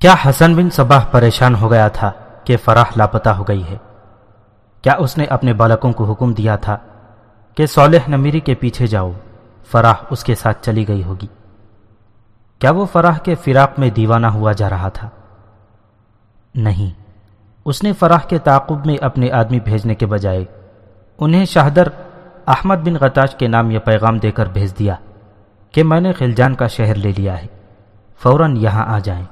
کیا حسن بن صباح پریشان ہو گیا تھا کہ فراح لاپتہ ہو گئی ہے؟ کیا اس نے اپنے بالکوں کو حکم دیا تھا کہ صالح نمیری کے پیچھے جاؤ فراح اس کے ساتھ چلی گئی ہوگی؟ کیا وہ فراح کے فراق میں دیوانہ ہوا جا رہا تھا؟ نہیں۔ اس نے فراح کے تعاقب میں اپنے آدمی بھیجنے کے بجائے انہیں شاہدر احمد بن غتاش کے نام یہ پیغام دے کر بھیج دیا کہ میں نے خلجان کا شہر لے لیا ہے، فوراً یہاں آ جائیں۔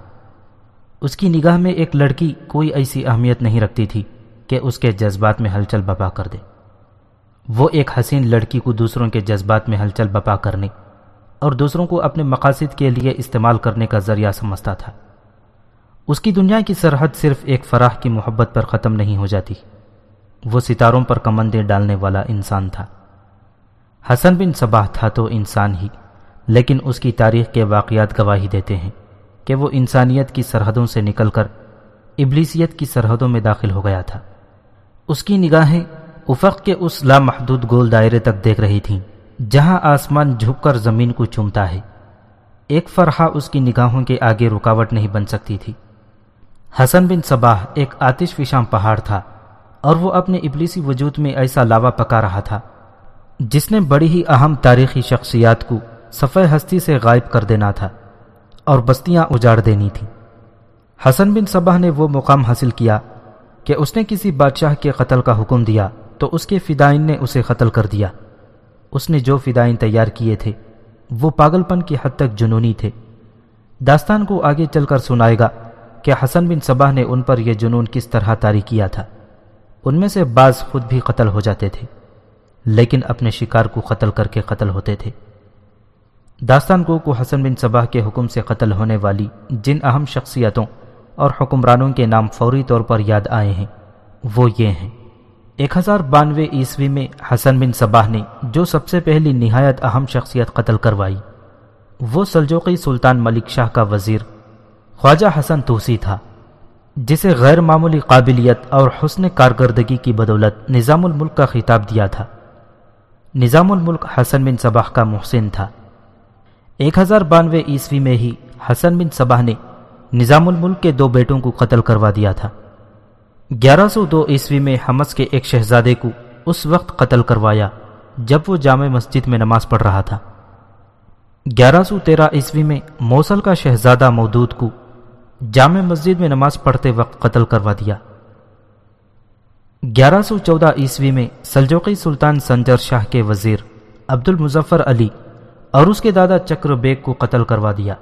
اس کی نگاہ میں ایک لڑکی کوئی ایسی اہمیت نہیں رکھتی تھی کہ اس کے جذبات میں ہلچل بپا کر دے۔ وہ ایک حسین لڑکی کو دوسروں کے جذبات میں ہلچل بپا کرنے اور دوسروں کو اپنے مقاصد کے لیے استعمال کرنے کا ذریعہ سمجھتا تھا۔ اس کی دنیا کی سرحد صرف ایک فراح کی محبت پر ختم نہیں ہو جاتی۔ وہ ستاروں پر کمندیں ڈالنے والا انسان تھا۔ حسن بن صباح تھا تو انسان ہی، لیکن اس کی تاریخ کے واقعات گواہی دیتے ہیں۔ کہ وہ انسانیت کی سرحدوں سے نکل کر ابلیسیت کی سرحدوں میں داخل ہو گیا تھا۔ اس کی نگاہیں افق کے اس لامحدود گول دائرے تک دیکھ رہی تھیں، جہاں آسمان جھک کر زمین کو چومتا ہے۔ ایک فرحہ اس کی نگاہوں کے آگے رکاوٹ نہیں بن سکتی تھی۔ حسن بن صباح ایک آتش فشاں پہاڑ تھا اور وہ اپنے ابلیسی وجود میں ایسا لاوا پکا رہا تھا، جس نے بڑی ہی اہم تاریخی شخصیات کو صفح ہستی سے غائب کر دینا تھا۔ اور بستیاں اجاڑ دینی تھیں۔ حسن بن صبح نے وہ مقام حاصل کیا کہ اس نے کسی بادشاہ کے قتل کا حکم دیا تو اس کے فدائن نے اسے قتل کر دیا۔ اس نے جو فدائن تیار کیے تھے، وہ پاگل پن کی حد تک جنونی تھے۔ داستان کو آگے چل کر سنائے گا کہ حسن بن صبح نے ان پر یہ جنون کس طرح طاری کیا تھا۔ ان میں سے بعض خود بھی قتل ہو جاتے تھے، لیکن اپنے شکار کو قتل کر کے قتل ہوتے تھے۔ داستان کو کو حسن بن صبح کے حکم سے قتل ہونے والی جن اہم شخصیتوں اور حکمرانوں کے نام فوری طور پر یاد آئے ہیں، وہ یہ ہیں۔ ایک ہزار بانوے عیسوی میں حسن بن صباح نے جو سب سے پہلی نہایت اہم شخصیت قتل کروائی، وہ سلجوقی سلطان ملک شاہ کا وزیر خواجہ حسن توسی تھا، جسے غیر معمولی قابلیت اور حسن کارکردگی کی بدولت نظام الملک کا خطاب دیا تھا۔ نظام الملک حسن بن صباح کا محسن تھا۔ ایک ہزار بانوے عیسوی میں ہی حسن بن صباح نے نظام الملک کے دو بیٹوں کو قتل کروا دیا تھا۔ گیارہ سو دو عیسوی میں حمس کے ایک شہزادے کو اس وقت قتل کروایا جب وہ جامع مسجد میں نماز پڑھ رہا تھا۔ گیارہ سو تیرہ عیسوی میں موصل کا شہزادہ مودود کو جامع مسجد میں نماز پڑھتے وقت قتل کروا دیا۔ گیارہ سو چودہ عیسوی میں سلجوقی سلطان سنجر شاہ کے وزیر عبد المظفر علی اور اس کے دادا چکر بیگ کو قتل کروا دیا۔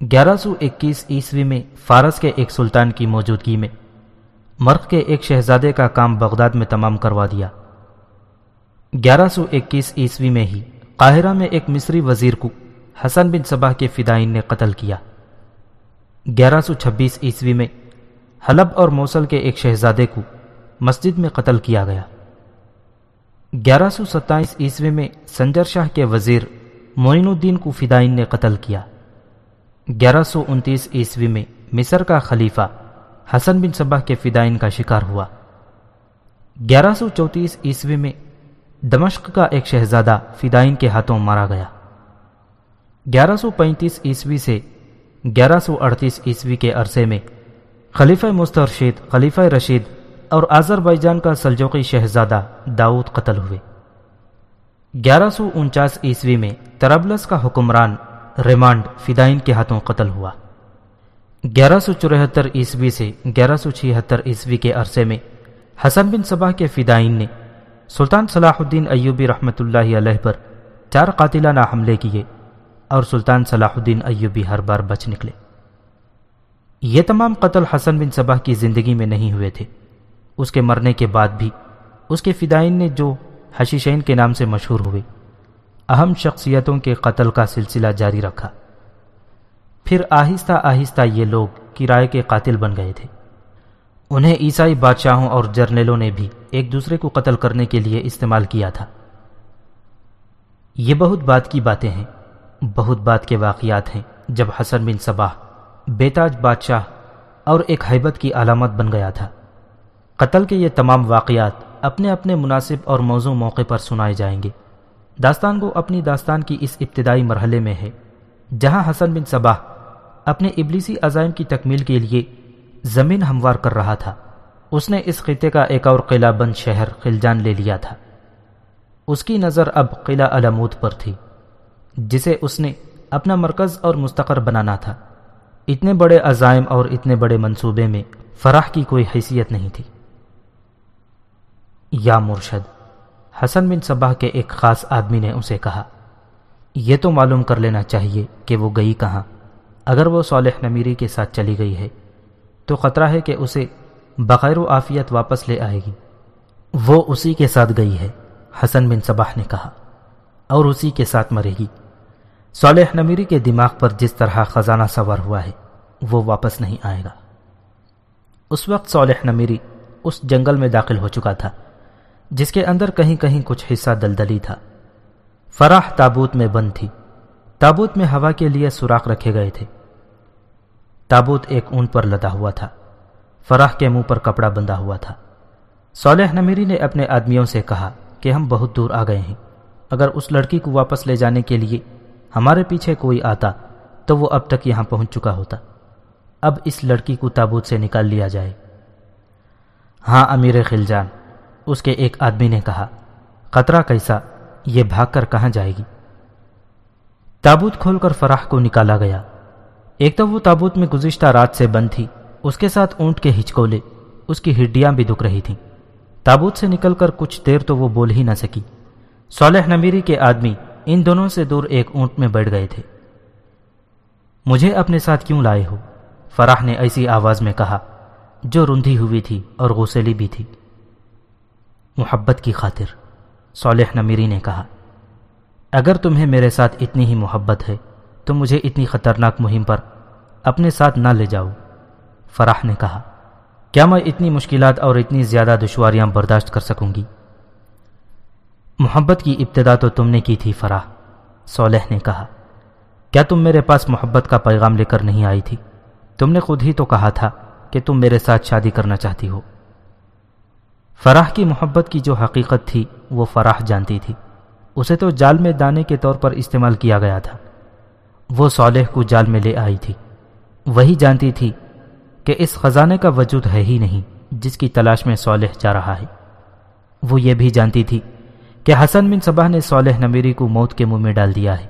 گیارہ سو اکیس عیسوی میں فارس کے ایک سلطان کی موجودگی میں مرخ کے ایک شہزادے کا کام بغداد میں تمام کروا دیا۔ گیارہ سو اکیس عیسوی میں ہی قاہرہ میں ایک مصری وزیر کو حسن بن صبح کے فدائین نے قتل کیا۔ گیارہ سو چھبیس عیسوی میں حلب اور موصل کے ایک شہزادے کو مسجد میں قتل کیا گیا۔ گیارہ سو ستائیس عیسوی میں سنجر شاہ کے وزیر معین الدین کو فدائین نے قتل کیا۔ گیارہ سو انتیس عیسوی میں مصر کا خلیفہ حسن بن صبح کے فدائین کا شکار ہوا۔ گیارہ سو چوتیس عیسوی میں دمشق کا ایک شہزادہ فدائین کے ہاتھوں مارا گیا۔ گیارہ سو پینتیس عیسوی سے گیارہ سو اڑتیس عیسوی کے عرصے میں خلیفہ مسترشید، خلیفہ رشید اور آذر بائی جان کا سلجوقی شہزادہ داؤد قتل ہوئے۔ گیارہ سو انچاس عیسوی میں ترابلس کا حکمران ریمانڈ فدائن کے ہاتھوں قتل ہوا۔ گیارہ سو چورہتر عیسوی سے گیارہ سو چھہتر عیسوی کے عرصے میں حسن بن صبح کے فدائن نے سلطان صلاح الدین ایوبی رحمۃ اللہ علیہ پر چار قاتلانہ حملے کیے اور سلطان صلاح الدین ایوبی ہر بار بچ نکلے۔ یہ تمام قتل حسن بن صبح کی زندگی میں نہیں ہوئے تھے۔ اس کے مرنے کے بعد بھی اس کے فدائین نے جو حشیشین کے نام سے مشہور ہوئے، اہم شخصیتوں کے قتل کا سلسلہ جاری رکھا۔ پھر آہستہ آہستہ یہ لوگ کرائے کے قاتل بن گئے تھے۔ انہیں عیسائی بادشاہوں اور جرنیلوں نے بھی ایک دوسرے کو قتل کرنے کے لیے استعمال کیا تھا۔ یہ بہت بات کی باتیں ہیں، بہت بات کے واقعات ہیں۔ جب حسن بن صباح، بیتاج بادشاہ اور ایک حیبت کی علامت بن گیا تھا۔ قتل کے یہ تمام واقعات اپنے اپنے مناسب اور موزوں موقع پر سنائے جائیں گے۔ داستان کو اپنی داستان کی اس ابتدائی مرحلے میں ہے، جہاں حسن بن صباح اپنے ابلیسی عزائم کی تکمیل کے لیے زمین ہموار کر رہا تھا۔ اس نے اس خطے کا ایک اور قلعہ بند شہر خلجان لے لیا تھا۔ اس کی نظر اب قلعہ علمود پر تھی، جسے اس نے اپنا مرکز اور مستقر بنانا تھا۔ اتنے بڑے عزائم اور اتنے بڑے منصوبے میں فراح کی کوئی حیثیت نہیں تھی۔ یا مرشد، حسن بن صباح کے ایک خاص آدمی نے اسے کہا، یہ تو معلوم کر لینا چاہیے کہ وہ گئی کہاں، اگر وہ صالح نمیری کے ساتھ چلی گئی ہے، تو خطرہ ہے کہ اسے بغیر و آفیت واپس لے آئے گی۔ وہ اسی کے ساتھ گئی ہے، حسن بن صباح نے کہا، اور اسی کے ساتھ مرے گی۔ صالح نمیری کے دماغ پر جس طرح خزانہ سوار ہوا ہے، وہ واپس نہیں آئے گا۔ اس وقت صالح نمیری اس جنگل میں داخل ہو چکا تھا۔ جس کے اندر کہیں کہیں کچھ حصہ دلدلی تھا۔ فراح تابوت میں بند تھی۔ تابوت میں ہوا کے لیے سوراخ رکھے گئے تھے۔ تابوت ایک اون پر لدا ہوا تھا۔ فراح کے منہ پر کپڑا بندھا ہوا تھا۔ صالح نمیری نے اپنے آدمیوں سے کہا کہ ہم بہت دور آ گئے ہیں۔ اگر اس لڑکی کو واپس لے جانے کے لیے ہمارے پیچھے کوئی آتا تو وہ اب تک یہاں پہنچ چکا ہوتا۔ اب اس لڑکی کو تابوت سے نکال لیا جائے۔ ہاں امیر خلجان اس کے ایک آدمی نے کہا خطرہ کیسا؟ یہ بھاگ کر کہاں جائے گی؟ تابوت کھول کر فراح کو نکالا گیا۔ ایک تو وہ تابوت میں گزشتہ رات سے بند تھی، اس کے ساتھ اونٹ کے ہچکولے، اس کی ہڈیاں بھی دکھ رہی تھیں۔ تابوت سے نکل کر کچھ دیر تو وہ بول ہی نہ سکی۔ صالح نمیری کے آدمی ان دونوں سے دور ایک اونٹ میں بیٹھ گئے تھے۔ مجھے اپنے ساتھ کیوں لائے ہو؟ فراح نے ایسی آواز میں کہا، جو رندھی ہوئی تھی اور غسلی بھی تھی۔ محبت کی خاطر، صالح نمیری نے کہا، اگر تمہیں میرے ساتھ اتنی ہی محبت ہے، تو مجھے اتنی خطرناک مہم پر اپنے ساتھ نہ لے جاؤ۔ فراح نے کہا، کیا میں اتنی مشکلات اور اتنی زیادہ دشواریاں برداشت کر سکوں گی؟ محبت کی ابتدا تو تم نے کی تھی فراح صالح نے کہا، کیا تم میرے پاس محبت کا پیغام لے کر نہیں آئی تھی؟ تم نے خود ہی تو کہا تھا کہ تم میرے ساتھ شادی کرنا چاہتی ہو۔ فراح کی محبت کی جو حقیقت تھی، وہ فراح جانتی تھی۔ اسے تو جال میں دانے کے طور پر استعمال کیا گیا تھا۔ وہ صالح کو جال میں لے آئی تھی۔ وہی جانتی تھی کہ اس خزانے کا وجود ہے ہی نہیں، جس کی تلاش میں صالح جا رہا ہے۔ وہ یہ بھی جانتی تھی کہ حسن بن صبح نے صالح نمیری کو موت کے منہ میں ڈال دیا ہے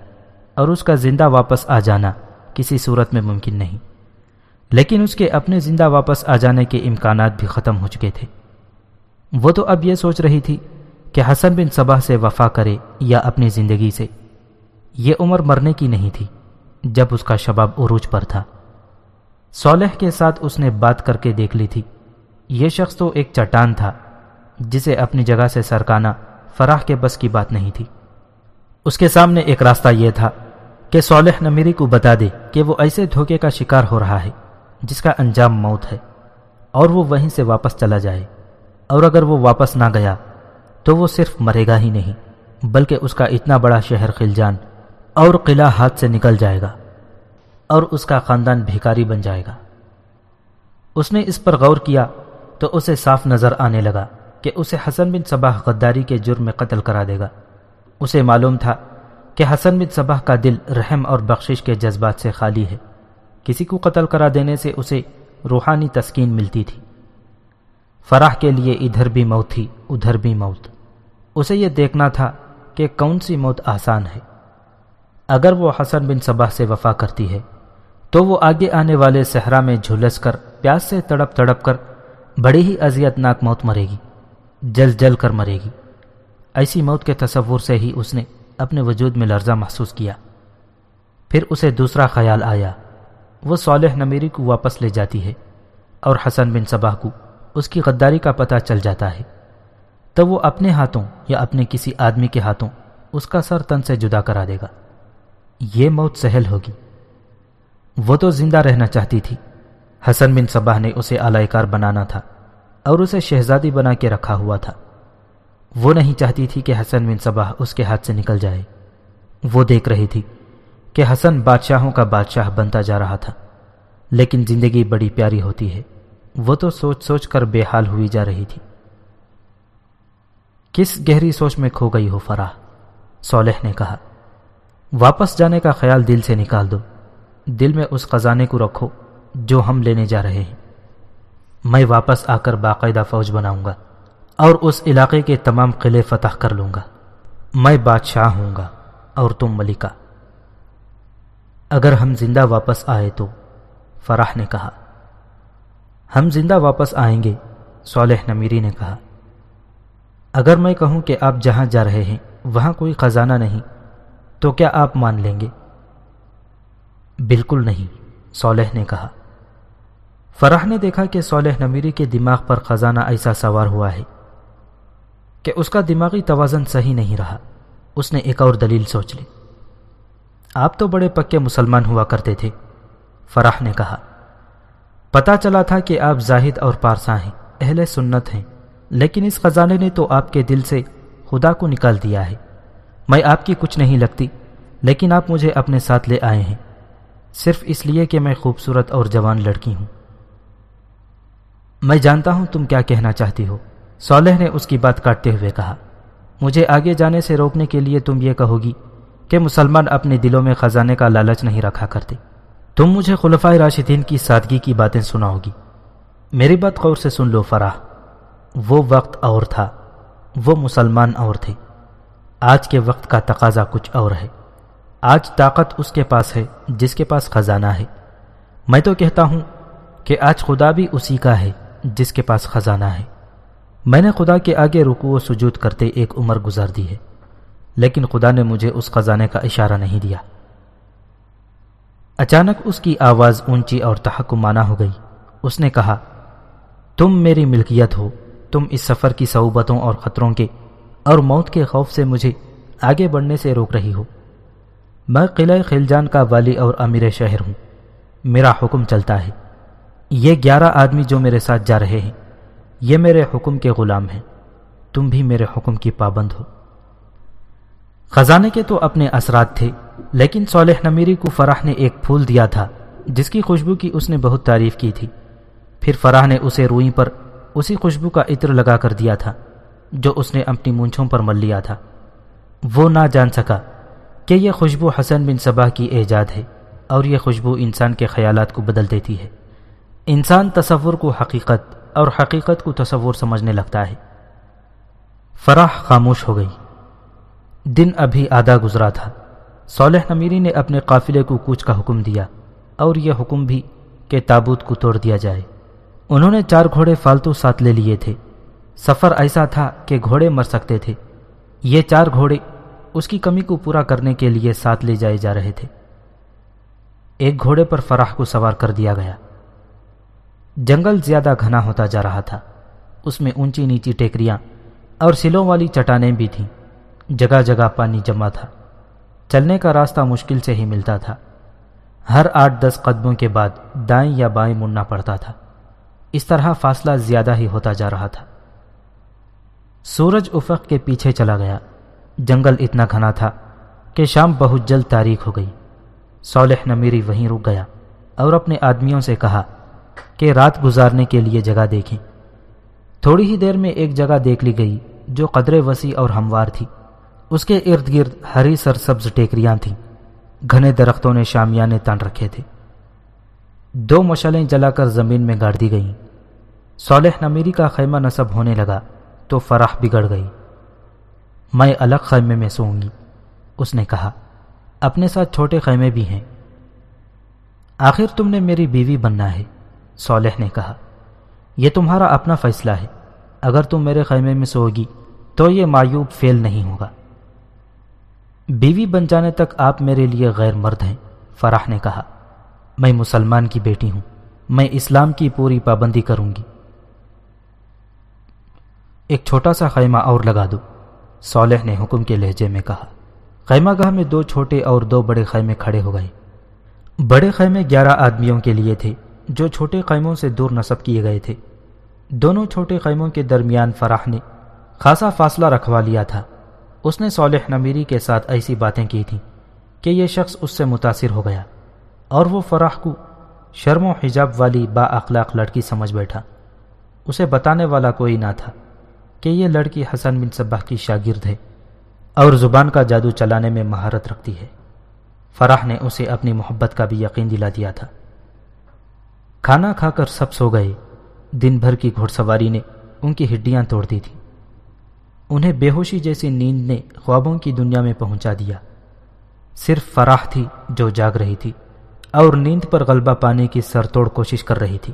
اور اس کا زندہ واپس آ جانا کسی صورت میں ممکن نہیں۔ لیکن اس کے اپنے زندہ واپس آ جانے کے امکانات بھی ختم ہو چکے تھے۔ وہ تو اب یہ سوچ رہی تھی کہ حسن بن صبح سے وفا کرے یا اپنی زندگی سے۔ یہ عمر مرنے کی نہیں تھی، جب اس کا شباب عروج پر تھا۔ صالح کے ساتھ اس نے بات کر کے دیکھ لی تھی۔ یہ شخص تو ایک چٹان تھا، جسے اپنی جگہ سے سرکانا فراح کے بس کی بات نہیں تھی۔ اس کے سامنے ایک راستہ یہ تھا کہ صالح نمیری کو بتا دے کہ وہ ایسے دھوکے کا شکار ہو رہا ہے جس کا انجام موت ہے اور وہ وہیں سے واپس چلا جائے۔ اور اگر وہ واپس نہ گیا تو وہ صرف مرے گا ہی نہیں، بلکہ اس کا اتنا بڑا شہر خلجان اور قلعہ ہاتھ سے نکل جائے گا اور اس کا خاندان بھیکاری بن جائے گا۔ اس نے اس پر غور کیا تو اسے صاف نظر آنے لگا کہ اسے حسن بن صباح غداری کے جرم میں قتل کرا دے گا۔ اسے معلوم تھا کہ حسن بن صباح کا دل رحم اور بخشش کے جذبات سے خالی ہے۔ کسی کو قتل کرا دینے سے اسے روحانی تسکین ملتی تھی۔ فراح کے لیے ادھر بھی موت تھی، ادھر بھی موت۔ اسے یہ دیکھنا تھا کہ کون سی موت آسان ہے۔ اگر وہ حسن بن صبح سے وفا کرتی ہے، تو وہ آگے آنے والے صحرا میں جھلس کر، پیاس سے تڑپ تڑپ کر، بڑی ہی اذیت ناک موت مرے گی، جل جل کر مرے گی۔ ایسی موت کے تصور سے ہی اس نے اپنے وجود میں لرزہ محسوس کیا۔ پھر اسے دوسرا خیال آیا، وہ صالح نمیری کو واپس لے جاتی ہے اور حسن بن صبح کو اس کی غداری کا پتہ چل جاتا ہے۔ تو وہ اپنے ہاتھوں یا اپنے کسی آدمی کے ہاتھوں اس کا سر تن سے جدا کرا دے گا۔ یہ موت سہل ہوگی۔ وہ تو زندہ رہنا چاہتی تھی۔ حسن بن صبح نے اسے اعلی کار بنانا تھا اور اسے شہزادی بنا کے رکھا ہوا تھا۔ وہ نہیں چاہتی تھی کہ حسن بن صبح اس کے ہاتھ سے نکل جائے۔ وہ دیکھ رہی تھی کہ حسن بادشاہوں کا بادشاہ بنتا جا رہا تھا۔ لیکن زندگی بڑی پیاری ہوتی ہے۔ وہ تو سوچ سوچ کر بے حال ہوئی جا رہی تھی۔ کس گہری سوچ میں کھو گئی ہو فراہ صالح نے کہا، واپس جانے کا خیال دل سے نکال دو۔ دل میں اس خزانے کو رکھو جو ہم لینے جا رہے ہیں۔ میں واپس آ کر باقاعدہ فوج بناؤں گا اور اس علاقے کے تمام قلعے فتح کر لوں گا۔ میں بادشاہ ہوں گا اور تم ملکہ۔ اگر ہم زندہ واپس آئے تو فراح نے کہا ہم زندہ واپس آئیں گے، صالح نمیری نے کہا۔ اگر میں کہوں کہ آپ جہاں جا رہے ہیں، وہاں کوئی خزانہ نہیں، تو کیا آپ مان لیں گے؟ بالکل نہیں، صالح نے کہا۔ فرح نے دیکھا کہ صالح نمیری کے دماغ پر خزانہ ایسا سوار ہوا ہے کہ اس کا دماغی توازن صحیح نہیں رہا۔ اس نے ایک اور دلیل سوچ لی۔ آپ تو بڑے پکے مسلمان ہوا کرتے تھے، فرح نے کہا۔ پتا چلا تھا کہ آپ زاہد اور پارسا ہیں، اہل سنت ہیں۔ لیکن اس خزانے نے تو آپ کے دل سے خدا کو نکال دیا ہے۔ میں آپ کی کچھ نہیں لگتی، لیکن آپ مجھے اپنے ساتھ لے آئے ہیں۔ صرف اس لیے کہ میں خوبصورت اور جوان لڑکی ہوں۔ میں جانتا ہوں تم کیا کہنا چاہتی ہو۔ صالح نے اس کی بات کاٹتے ہوئے کہا، مجھے آگے جانے سے روکنے کے لیے تم یہ کہو گی کہ مسلمان اپنے دلوں میں خزانے کا لالچ نہیں رکھا کرتے۔ تم مجھے خلفۂ راشدین کی سادگی کی باتیں سناؤ گی میری بات غور سے سن لو فراہ وہ وقت اور تھا۔ وہ مسلمان اور تھے۔ آج کے وقت کا تقاضا کچھ اور ہے۔ آج طاقت اس کے پاس ہے جس کے پاس خزانہ ہے۔ میں تو کہتا ہوں کہ آج خدا بھی اسی کا ہے جس کے پاس خزانہ ہے۔ میں نے خدا کے آگے رکو و سجود کرتے ایک عمر گزار دی ہے، لیکن خدا نے مجھے اس خزانے کا اشارہ نہیں دیا۔ اچانک اس کی آواز اونچی اور تحکمانہ ہو گئی۔ اس نے کہا، تم میری ملکیت ہو، تم اس سفر کی صعوبتوں اور خطروں کے اور موت کے خوف سے مجھے آگے بڑھنے سے روک رہی ہو۔ میں قلعہ خلجان کا والی اور امیر شہر ہوں۔ میرا حکم چلتا ہے۔ یہ گیارہ آدمی جو میرے ساتھ جا رہے ہیں، یہ میرے حکم کے غلام ہیں۔ تم بھی میرے حکم کی پابند ہو۔ خزانے کے تو اپنے اثرات تھے، لیکن صالح نمیری کو فراہ نے ایک پھول دیا تھا، جس کی خوشبو کی اس نے بہت تعریف کی تھی۔ پھر فراہ نے اسے روئی پر اسی خوشبو کا عطر لگا کر دیا تھا، جو اس نے اپنی مونچھوں پر مل لیا تھا۔ وہ نہ جان سکا کہ یہ خوشبو حسن بن صبا کی ایجاد ہے، اور یہ خوشبو انسان کے خیالات کو بدل دیتی ہے۔ انسان تصور کو حقیقت اور حقیقت کو تصور سمجھنے لگتا ہے۔ فراح خاموش ہو گئی۔ دن ابھی آدھا گزرا تھا۔ صالح نمیری نے اپنے قافلے کو کوچ کا حکم دیا اور یہ حکم بھی کہ تابوت کو توڑ دیا جائے۔ انہوں نے چار گھوڑے فالتو ساتھ لے لیے تھے۔ سفر ایسا تھا کہ گھوڑے مر سکتے تھے۔ یہ چار گھوڑے اس کی کمی کو پورا کرنے کے لیے ساتھ لے جائے جا رہے تھے۔ ایک گھوڑے پر فراح کو سوار کر دیا گیا۔ جنگل زیادہ گھنا ہوتا جا رہا تھا۔ اس میں اونچی نیچی ٹیکریاں اور سلوں والی چٹانیں بھی تھیں۔ جگہ جگہ پانی جمع تھا۔ چلنے کا راستہ مشکل سے ہی ملتا تھا۔ ہر آٹھ دس قدموں کے بعد دائیں یا بائیں مڑنا پڑتا تھا۔ اس طرح فاصلہ زیادہ ہی ہوتا جا رہا تھا۔ سورج افق کے پیچھے چلا گیا۔ جنگل اتنا گھنا تھا کہ شام بہت جلد تاریخ ہو گئی۔ صالح نمیری وہیں رک گیا اور اپنے آدمیوں سے کہا کہ رات گزارنے کے لیے جگہ دیکھیں۔ تھوڑی ہی دیر میں ایک جگہ دیکھ لی گئی جو قدرے وسیع اور ہموار تھی۔ اس کے ارد گرد ہری سرسبز ٹیکریاں تھیں۔ گھنے درختوں نے شامیانے تان رکھے تھے۔ دو مشلیں جلا کر زمین میں گاڑ دی گئیں۔ صالح نمیری کا خیمہ نصب ہونے لگا تو فراح بگڑ گئی۔ میں الگ خیمے میں سوؤں گی، اس نے کہا۔ اپنے ساتھ چھوٹے خیمے بھی ہیں۔ آخر تم نے میری بیوی بننا ہے، صالح نے کہا۔ یہ تمہارا اپنا فیصلہ ہے۔ اگر تم میرے خیمے میں سو گی تو یہ معیوب فیل نہیں ہوگا۔ بیوی بن جانے تک آپ میرے لیے غیر مرد ہیں فراح نے کہا۔ میں مسلمان کی بیٹی ہوں، میں اسلام کی پوری پابندی کروں گی۔ ایک چھوٹا سا خیمہ اور لگا دو، صالح نے حکم کے لہجے میں کہا۔ خیمہ گاہ میں دو چھوٹے اور دو بڑے خیمے کھڑے ہو گئے۔ بڑے خیمے گیارہ آدمیوں کے لیے تھے، جو چھوٹے خیموں سے دور نصب کیے گئے تھے۔ دونوں چھوٹے خیموں کے درمیان فراح نے خاصا فاصلہ رکھوا لیا تھا۔ اس نے صالح نمیری کے ساتھ ایسی باتیں کی تھیں کہ یہ شخص اس سے متاثر ہو گیا اور وہ فراح کو شرم و حجاب والی با اخلاق لڑکی سمجھ بیٹھا۔ اسے بتانے والا کوئی نہ تھا کہ یہ لڑکی حسن بن صبح کی شاگرد ہے اور زبان کا جادو چلانے میں مہارت رکھتی ہے۔ فراح نے اسے اپنی محبت کا بھی یقین دلا دیا تھا۔ کھانا کھا کر سب سو گئے۔ دن بھر کی گھوڑ سواری نے ان کی ہڈیاں توڑ دی تھیں۔ انہیں بے ہوشی جیسی نیند نے خوابوں کی دنیا میں پہنچا دیا۔ صرف فراح تھی جو جاگ رہی تھی اور نیند پر غلبہ پانے کی سر توڑ کوشش کر رہی تھی۔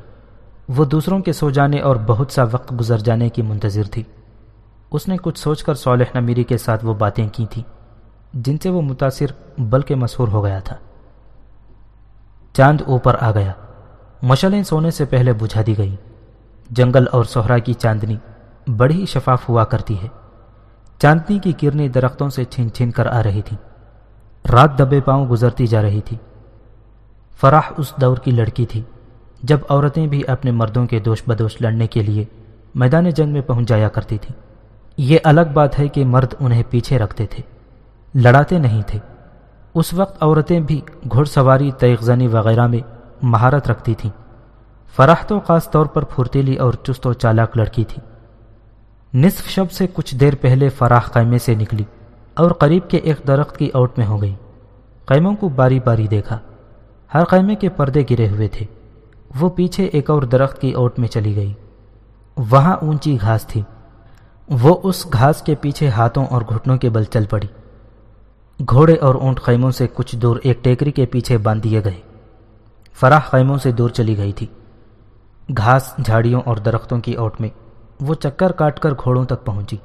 وہ دوسروں کے سو جانے اور بہت سا وقت گزر جانے کی منتظر تھی۔ اس نے کچھ سوچ کر صالح نمیری کے ساتھ وہ باتیں کی تھیں، جن سے وہ متاثر بلکہ مسہور ہو گیا تھا۔ چاند اوپر آ گیا۔ مشلیں سونے سے پہلے بجھا دی گئی جنگل اور سہرا کی چاندنی بڑی ہی شفاف ہوا کرتی ہے۔ چاندنی کی کرنی درختوں سے چھن چھن کر آ رہی تھی رات دبے پاؤں گزرتی جا رہی تھی۔ فراح اس دور کی لڑکی تھی، جب عورتیں بھی اپنے مردوں کے دوش بدوش لڑنے کے لیے میدان جنگ میں پہنچ جایا کرتی تھی یہ الگ بات ہے کہ مرد انہیں پیچھے رکھتے تھے، لڑاتے نہیں تھے۔ اس وقت عورتیں بھی گھڑ سواری، تیغزنی وغیرہ میں مہارت رکھتی تھیں۔ فراح تو خاص طور پر پھرتیلی اور چست و چالاک لڑکی تھی۔ نصف شب سے کچھ دیر پہلے فراح قیمے سے نکلی اور قریب کے ایک درخت کی اوٹ میں ہو گئی۔ قیموں کو باری باری دیکھا۔ ہر قیمے کے پردے گرے ہوئے تھے۔ وہ پیچھے ایک اور درخت کی اوٹ میں چلی گئی۔ وہاں اونچی گھاس تھی۔ وہ اس گھاس کے پیچھے ہاتھوں اور گھٹنوں کے بل چل پڑی۔ گھوڑے اور اونٹ خیموں سے کچھ دور ایک ٹیکری کے پیچھے باندھ دیے گئے۔ فراح خیموں سے دور چلی گئی تھی۔ گھاس جھاڑیوں اور درختوں کی اوٹ میں وہ چکر کاٹ کر گھوڑوں تک پہنچی۔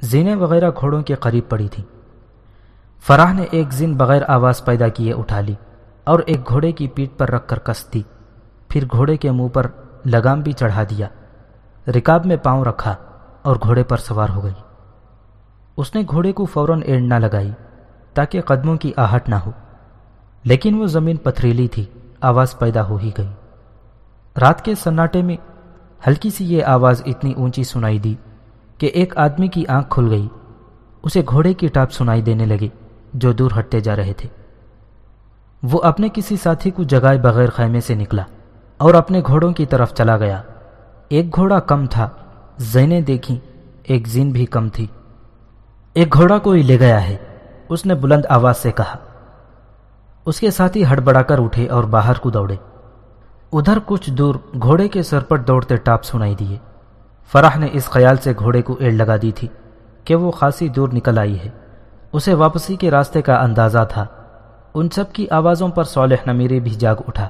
زینے وغیرہ گھوڑوں کے قریب پڑی تھی۔ فراح نے ایک زن بغیر آواز پیدا کیے اٹھا لی اور ایک گھوڑے کی پیٹ پر رکھ کر کس دی۔ پھر گھوڑے کے منہ پر لگام بھی چڑھا دیا۔ رکاب میں پاؤں رکھا اور گھوڑے پر سوار ہو گئی۔ اس نے گھوڑے کو فوراً ایڑ نہ لگائی تاکہ قدموں کی آہٹ نہ ہو۔ لیکن وہ زمین پتھریلی تھی، آواز پیدا ہو ہی گئی۔ رات کے سناٹے میں ہلکی سی یہ آواز اتنی اونچی سنائی دی کہ ایک آدمی کی آنکھ کھل گئی۔ اسے گھوڑے کی ٹاپ سنائی دینے لگے جو دور ہٹتے جا رہے تھے۔ وہ اپنے کسی ساتھی کو جگائے بغیر خیمے سے نکلا اور اپنے گھوڑوں کی طرف چلا گیا۔ ایک گھوڑا کم تھا، زینے دیکھی ایک زین بھی کم تھی۔ ایک گھوڑا کوئی لے گیا ہے، اس نے بلند آواز سے کہا۔ اس کے ساتھی ہڑبڑا کر اٹھے اور باہر کو دوڑے۔ ادھر کچھ دور گھوڑے کے سر پر دوڑتے ٹاپ سنائی دیے۔ فراح نے اس خیال سے گھوڑے کو ایڑ لگا دی تھی کہ وہ خاصی دور نکل آئی ہے۔ اسے واپسی کے راستے کا اندازہ تھا۔ ان سب کی آوازوں پر صالح نمیری بھی جاگ اٹھا۔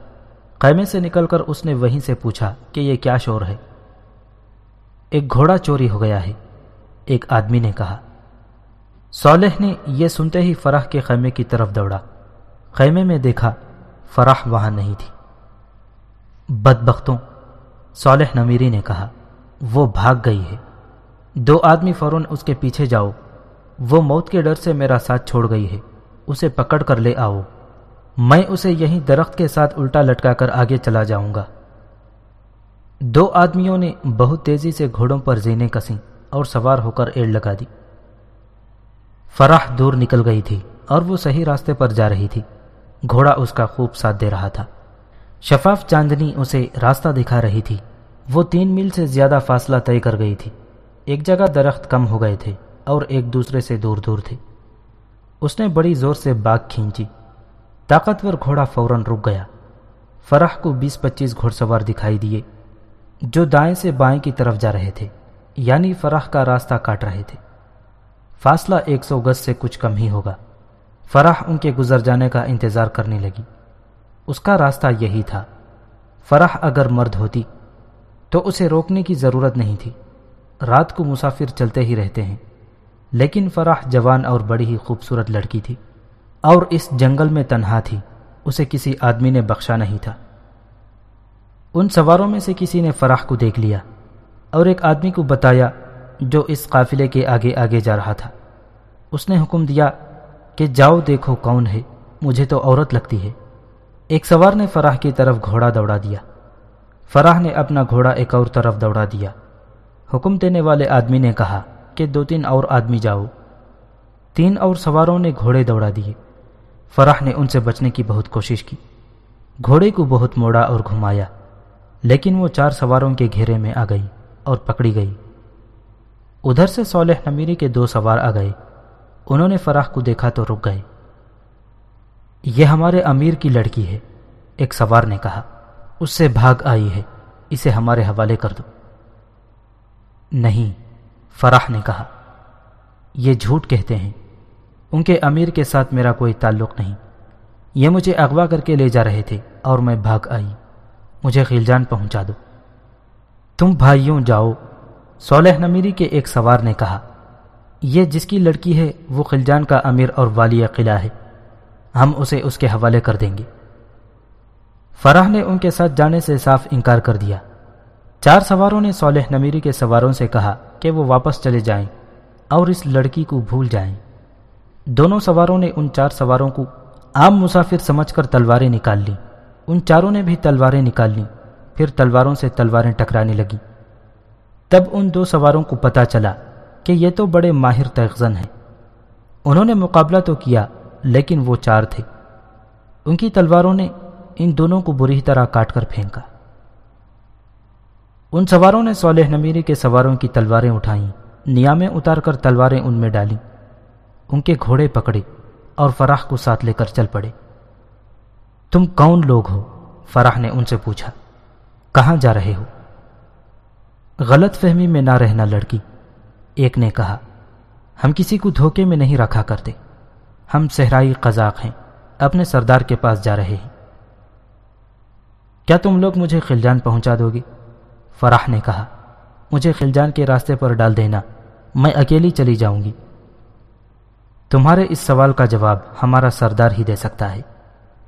قیمے سے نکل کر اس نے وہیں سے پوچھا کہ یہ کیا شور ہے۔ ایک گھوڑا چوری ہو گیا ہے، ایک آدمی نے کہا۔ صالح نے یہ سنتے ہی فرح کے خیمے کی طرف دوڑا۔ خیمے میں دیکھا فرح وہاں نہیں تھی۔ بدبختوں، صالح نمیری نے کہا، وہ بھاگ گئی ہے۔ دو آدمی فوراً اس کے پیچھے جاؤ۔ وہ موت کے ڈر سے میرا ساتھ چھوڑ گئی ہے۔ اسے پکڑ کر لے آؤ۔ میں اسے یہیں درخت کے ساتھ الٹا لٹکا کر آگے چلا جاؤں گا۔ دو آدمیوں نے بہت تیزی سے گھوڑوں پر زینے کسیں اور سوار ہو کر ایڑ لگا دی۔ فرح دور نکل گئی تھی اور وہ صحیح راستے پر جا رہی تھی۔ گھوڑا اس کا خوب ساتھ دے رہا تھا۔ شفاف چاندنی اسے راستہ دکھا رہی تھی۔ وہ تین میل سے زیادہ فاصلہ طے کر گئی تھی۔ ایک جگہ درخت کم ہو گئے تھے اور ایک دوسرے سے دور دور تھے۔ اس نے بڑی زور سے باغ کھینچی۔ طاقتور گھوڑا فوراً رک گیا۔ فرح کو بیس پچیس گھوڑ سوار دکھائی دیے۔ جو دائیں سے بائیں کی طرف جا رہے تھے یعنی فرح کا راستہ کاٹ رہے تھے۔ فاصلہ ایک سو گز سے کچھ کم ہی ہوگا۔ فرح ان کے گزر جانے کا انتظار کرنے لگی۔ اس کا راستہ یہی تھا۔ فرح اگر مرد ہوتی تو اسے روکنے کی ضرورت نہیں تھی۔ رات کو مسافر چلتے ہی رہتے ہیں۔ لیکن فرح جوان اور بڑی ہی خوبصورت لڑکی تھی اور اس جنگل میں تنہا تھی۔ اسے کسی آدمی نے بخشا نہیں تھا۔ ان سواروں میں سے کسی نے فراح کو دیکھ لیا اور ایک آدمی کو بتایا جو اس قافلے کے آگے آگے جا رہا تھا۔ اس نے حکم دیا کہ جاؤ دیکھو کون ہے، مجھے تو عورت لگتی ہے۔ ایک سوار نے فراح کی طرف گھوڑا دوڑا دیا۔ فراح نے اپنا گھوڑا ایک اور طرف دوڑا دیا۔ حکم دینے والے آدمی نے کہا کہ دو تین اور آدمی جاؤ۔ تین اور سواروں نے گھوڑے دوڑا دیے۔ فرح نے ان سے بچنے کی بہت کوشش کی۔ گھوڑے کو بہت موڑا اور گھمایا، لیکن وہ چار سواروں کے گھیرے میں آ گئی اور پکڑی گئی۔ ادھر سے صالح نمیری کے دو سوار آ گئے۔ انہوں نے فراح کو دیکھا تو رک گئے۔ یہ ہمارے امیر کی لڑکی ہے۔ ایک سوار نے کہا، اس سے بھاگ آئی ہے، اسے ہمارے حوالے کر دو۔ نہیں فراح نے کہا، یہ جھوٹ کہتے ہیں۔ ان کے امیر کے ساتھ میرا کوئی تعلق نہیں۔ یہ مجھے اغوا کر کے لے جا رہے تھے اور میں بھاگ آئی۔ مجھے خلجان پہنچا دو۔ تم بھائیوں جاؤ۔ سولہ نمیری کے ایک سوار نے کہا، یہ جس کی لڑکی ہے، وہ خلجان کا امیر اور والی قلعہ ہے۔ ہم اسے اس کے حوالے کر دیں گے۔ فراہ نے ان کے ساتھ جانے سے صاف انکار کر دیا۔ چار سواروں نے صالح نمیری کے سواروں سے کہا کہ وہ واپس چلے جائیں اور اس لڑکی کو بھول جائیں۔ دونوں سواروں نے ان چار سواروں کو عام مسافر سمجھ کر تلواریں نکال لیں۔ ان چاروں نے بھی تلواریں نکال لیں۔ پھر تلواروں سے تلواریں ٹکرانے لگیں۔ تب ان دو سواروں کو پتا چلا کہ یہ تو بڑے ماہر تغزن ہیں۔ انہوں نے مقابلہ تو کیا لیکن وہ چار تھے۔ ان کی تلواروں نے ان دونوں کو بری طرح کاٹ کر پھینکا۔ ان سواروں نے صالح نمیری کے سواروں کی تلواریں اٹھائیں۔ نیامیں اتار کر تلواریں ان میں ڈالیں ان کے گھوڑے پکڑے اور فراح کو ساتھ لے کر چل پڑے۔ تم کون لوگ ہو؟ فراح نے ان سے پوچھا۔ کہاں جا رہے ہو؟ غلط فہمی میں نہ رہنا لڑکی۔ ایک نے کہا، ہم کسی کو دھوکے میں نہیں رکھا کرتے۔ ہم صحرائی قزاق ہیں، اپنے سردار کے پاس جا رہے ہیں۔ کیا تم لوگ مجھے خلجان پہنچا دو گے؟ فراح نے کہا، مجھے خلجان کے راستے پر ڈال دینا، میں اکیلی چلی جاؤں گی۔ تمہارے اس سوال کا جواب ہمارا سردار ہی دے سکتا ہے،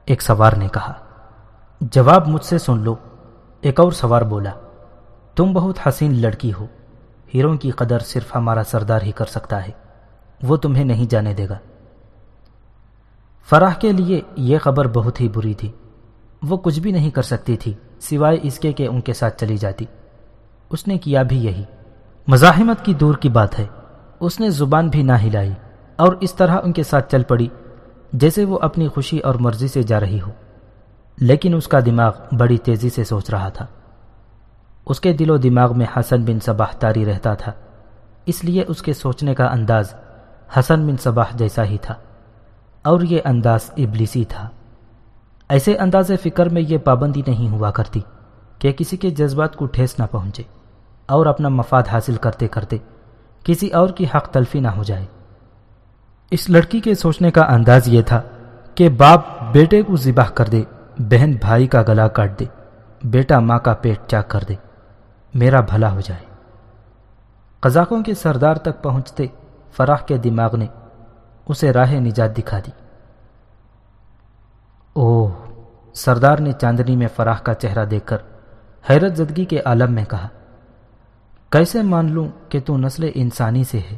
ایک سوار نے کہا۔ جواب مجھ سے سن لو۔ ایک اور سوار بولا، تم بہت حسین لڑکی ہو، ہیروں کی قدر صرف ہمارا سردار ہی کر سکتا ہے، وہ تمہیں نہیں جانے دے گا۔ فراح کے لیے یہ خبر بہت ہی بری تھی۔ وہ کچھ بھی نہیں کر سکتی تھی، سوائے اس کے کہ ان کے ساتھ چلی جاتی۔ اس نے کیا بھی یہی۔ مزاحمت کی دور کی بات ہے۔ اس نے زبان بھی نہ ہلائی اور اس طرح ان کے ساتھ چل پڑی جیسے وہ اپنی خوشی اور مرضی سے جا رہی ہو۔ لیکن اس کا دماغ بڑی تیزی سے سوچ رہا تھا۔ اس کے دل و دماغ میں حسن بن صباح تاری رہتا تھا۔ اس لیے اس کے سوچنے کا انداز حسن بن صباح جیسا ہی تھا۔ اور یہ انداز ابلیسی تھا۔ ایسے انداز فکر میں یہ پابندی نہیں ہوا کرتی کہ کسی کے جذبات کو ٹھیس نہ پہنچے اور اپنا مفاد حاصل کرتے کرتے کسی اور کی حق تلفی نہ ہو جائے۔ اس لڑکی کے سوچنے کا انداز یہ تھا کہ باپ بیٹے کو ذبح کر دے، بہن بھائی کا گلا کاٹ دے، بیٹا ماں کا پیٹ چاک کر دے، میرا بھلا ہو جائے۔ قزاقوں کے سردار تک پہنچتے فراح کے دماغ نے اسے راہ نجات دکھا دی۔ اوہ، سردار نے چاندنی میں فراح کا چہرہ دیکھ کر حیرت زدگی کے عالم میں کہا، کیسے مان لوں کہ تو نسل انسانی سے ہے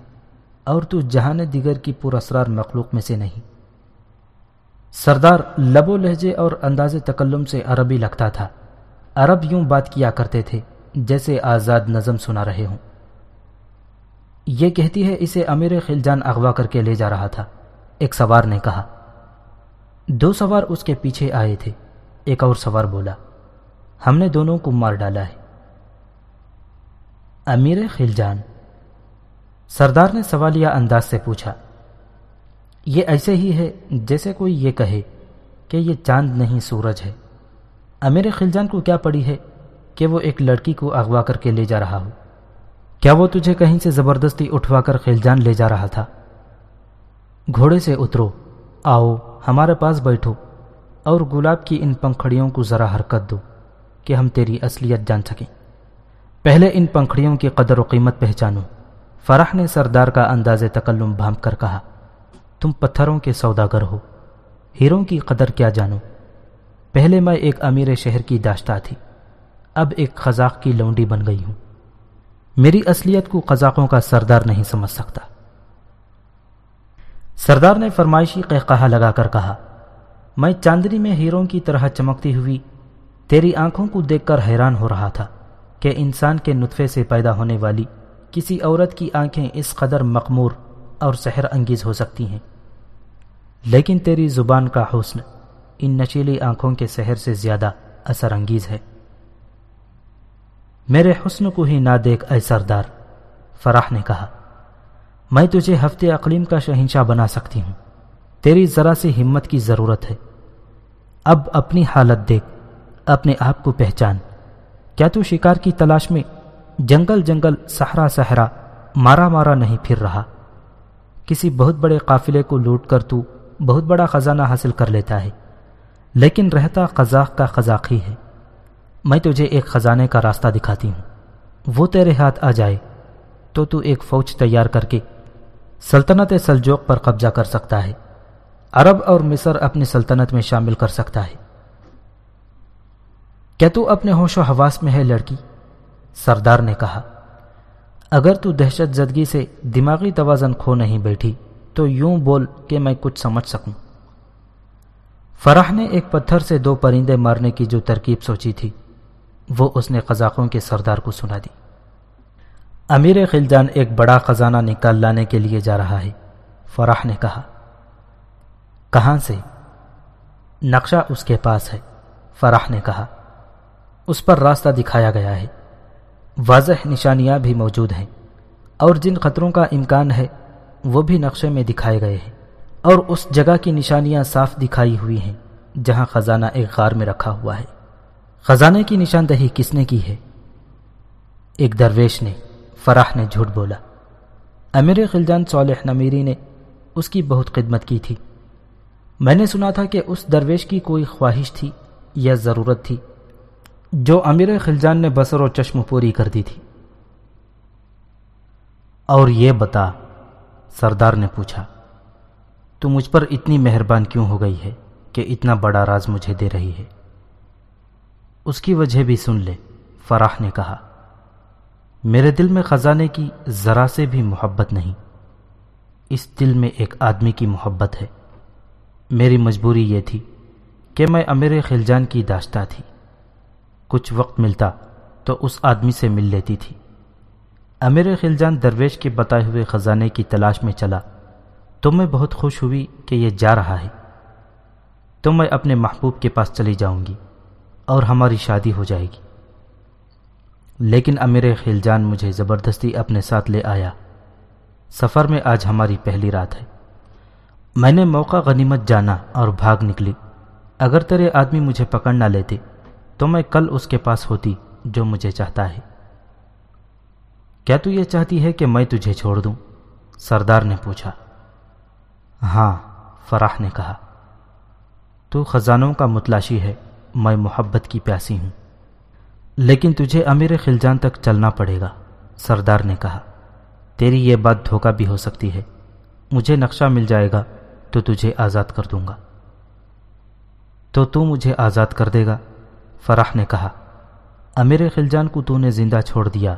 اور تو جہان دیگر کی پر اسرار مخلوق میں سے نہیں۔ سردار لب و لہجے اور انداز تکلم سے عربی لگتا تھا۔ عرب یوں بات کیا کرتے تھے جیسے آزاد نظم سنا رہے ہوں۔ یہ کہتی ہے، اسے امیر خلجان اغوا کر کے لے جا رہا تھا۔ ایک سوار نے کہا، دو سوار اس کے پیچھے آئے تھے۔ ایک اور سوار بولا، ہم نے دونوں کو مار ڈالا ہے۔ امیر خلجان، سردار نے سوالیہ انداز سے پوچھا، یہ ایسے ہی ہے جیسے کوئی یہ کہے کہ یہ چاند نہیں، سورج ہے۔ امیر خلجان کو کیا پڑی ہے کہ وہ ایک لڑکی کو اغوا کر کے لے جا رہا ہو؟ کیا وہ تجھے کہیں سے زبردستی اٹھوا کر خلجان لے جا رہا تھا؟ گھوڑے سے اترو، آؤ، ہمارے پاس بیٹھو، اور گلاب کی ان پنکھڑیوں کو ذرا حرکت دو کہ ہم تیری اصلیت جان سکیں۔ پہلے ان پنکھڑیوں کی قدر و قیمت پہچانو۔ فرح نے سردار کا انداز تکلم بھام کر کہا، تم پتھروں کے سوداگر ہو، ہیروں کی قدر کیا جانو؟ پہلے میں ایک امیر شہر کی داشتہ تھی، اب ایک خزاق کی لونڈی بن گئی ہوں۔ میری اصلیت کو قزاقوں کا سردار نہیں سمجھ سکتا۔ سردار نے فرمائشی کہا لگا کر کہا، میں چاندنی میں ہیروں کی طرح چمکتی ہوئی تیری آنکھوں کو دیکھ کر حیران ہو رہا تھا کہ انسان کے نطفے سے پیدا ہونے والی کسی عورت کی آنکھیں اس قدر مقمور اور سحر انگیز ہو سکتی ہیں۔ لیکن تیری زبان کا حسن ان نشیلی آنکھوں کے سحر سے زیادہ اثر انگیز ہے۔ میرے حسن کو ہی نہ دیکھ اے سردار۔ فراح نے کہا، میں تجھے ہفتے اقلیم کا شہنشاہ بنا سکتی ہوں۔ تیری ذرا سی ہمت کی ضرورت ہے۔ اب اپنی حالت دیکھ، اپنے آپ کو پہچان۔ کیا تو شکار کی تلاش میں جنگل جنگل سہرا سہرا مارا مارا نہیں پھر رہا؟ کسی بہت بڑے قافلے کو لوٹ کر تو بہت بڑا خزانہ حاصل کر لیتا ہے، لیکن رہتا قزاق کا قزاق ہی ہے۔ میں تجھے ایک خزانے کا راستہ دکھاتی ہوں۔ وہ تیرے ہاتھ آ جائے تو تو ایک فوج تیار کر کے سلطنت سلجوق پر قبضہ کر سکتا ہے۔ عرب اور مصر اپنی سلطنت میں شامل کر سکتا ہے۔ کیا تو اپنے ہوش و حواس میں ہے لڑکی؟ سردار نے کہا، اگر تو دہشت زدگی سے دماغی توازن کھو نہیں بیٹھی، تو یوں بول کہ میں کچھ سمجھ سکوں۔ فرح نے ایک پتھر سے دو پرندے مارنے کی جو ترکیب سوچی تھی۔ وہ اس نے قزاقوں کے سردار کو سنا دی۔ امیر خلجان ایک بڑا خزانہ نکال لانے کے لیے جا رہا ہے، فرح نے کہا۔ کہاں سے؟ نقشہ اس کے پاس ہے، فرح نے کہا۔ اس پر راستہ دکھایا گیا ہے۔ واضح نشانیاں بھی موجود ہیں، اور جن خطروں کا امکان ہے، وہ بھی نقشے میں دکھائے گئے ہیں۔ اور اس جگہ کی نشانیاں صاف دکھائی ہوئی ہیں، جہاں خزانہ ایک غار میں رکھا ہوا ہے۔ خزانے کی نشاندہی کس نے کی ہے؟ ایک درویش نے فراح نے جھوٹ بولا۔ امیر خلجان صالح نمیری نے اس کی بہت خدمت کی تھی۔ میں نے سنا تھا کہ اس درویش کی کوئی خواہش تھی یا ضرورت تھی جو امیر خلجان نے بسر و چشم پوری کر دی تھی۔ اور یہ بتا، سردار نے پوچھا، تو مجھ پر اتنی مہربان کیوں ہو گئی ہے کہ اتنا بڑا راز مجھے دے رہی ہے؟ اس کی وجہ بھی سن لے فراح نے کہا۔ میرے دل میں خزانے کی ذرا سے بھی محبت نہیں۔ اس دل میں ایک آدمی کی محبت ہے۔ میری مجبوری یہ تھی کہ میں امیر خلجان کی داشتہ تھی۔ کچھ وقت ملتا تو اس آدمی سے مل لیتی تھی۔ امیر خلجان درویش کے بتائے ہوئے خزانے کی تلاش میں چلا۔ تو میں بہت خوش ہوئی کہ یہ جا رہا ہے۔ تو میں اپنے محبوب کے پاس چلی جاؤں گی۔ اور ہماری شادی ہو جائے گی۔ لیکن امیر خلجان مجھے زبردستی اپنے ساتھ لے آیا۔ سفر میں آج ہماری پہلی رات ہے۔ میں نے موقع غنیمت جانا اور بھاگ نکلی۔ اگر تیرے آدمی مجھے پکڑ نہ لیتے، تو میں کل اس کے پاس ہوتی جو مجھے چاہتا ہے۔ کیا تو یہ چاہتی ہے کہ میں تجھے چھوڑ دوں؟ سردار نے پوچھا۔ ہاں فراح نے کہا۔ تو خزانوں کا متلاشی ہے۔ میں محبت کی پیاسی ہوں۔ لیکن تجھے امیر خلجان تک چلنا پڑے گا، سردار نے کہا۔ تیری یہ بات دھوکہ بھی ہو سکتی ہے۔ مجھے نقشہ مل جائے گا تو تجھے آزاد کر دوں گا۔ تو تو مجھے آزاد کر دے گا، فرح نے کہا۔ امیر خلجان کو تو نے زندہ چھوڑ دیا،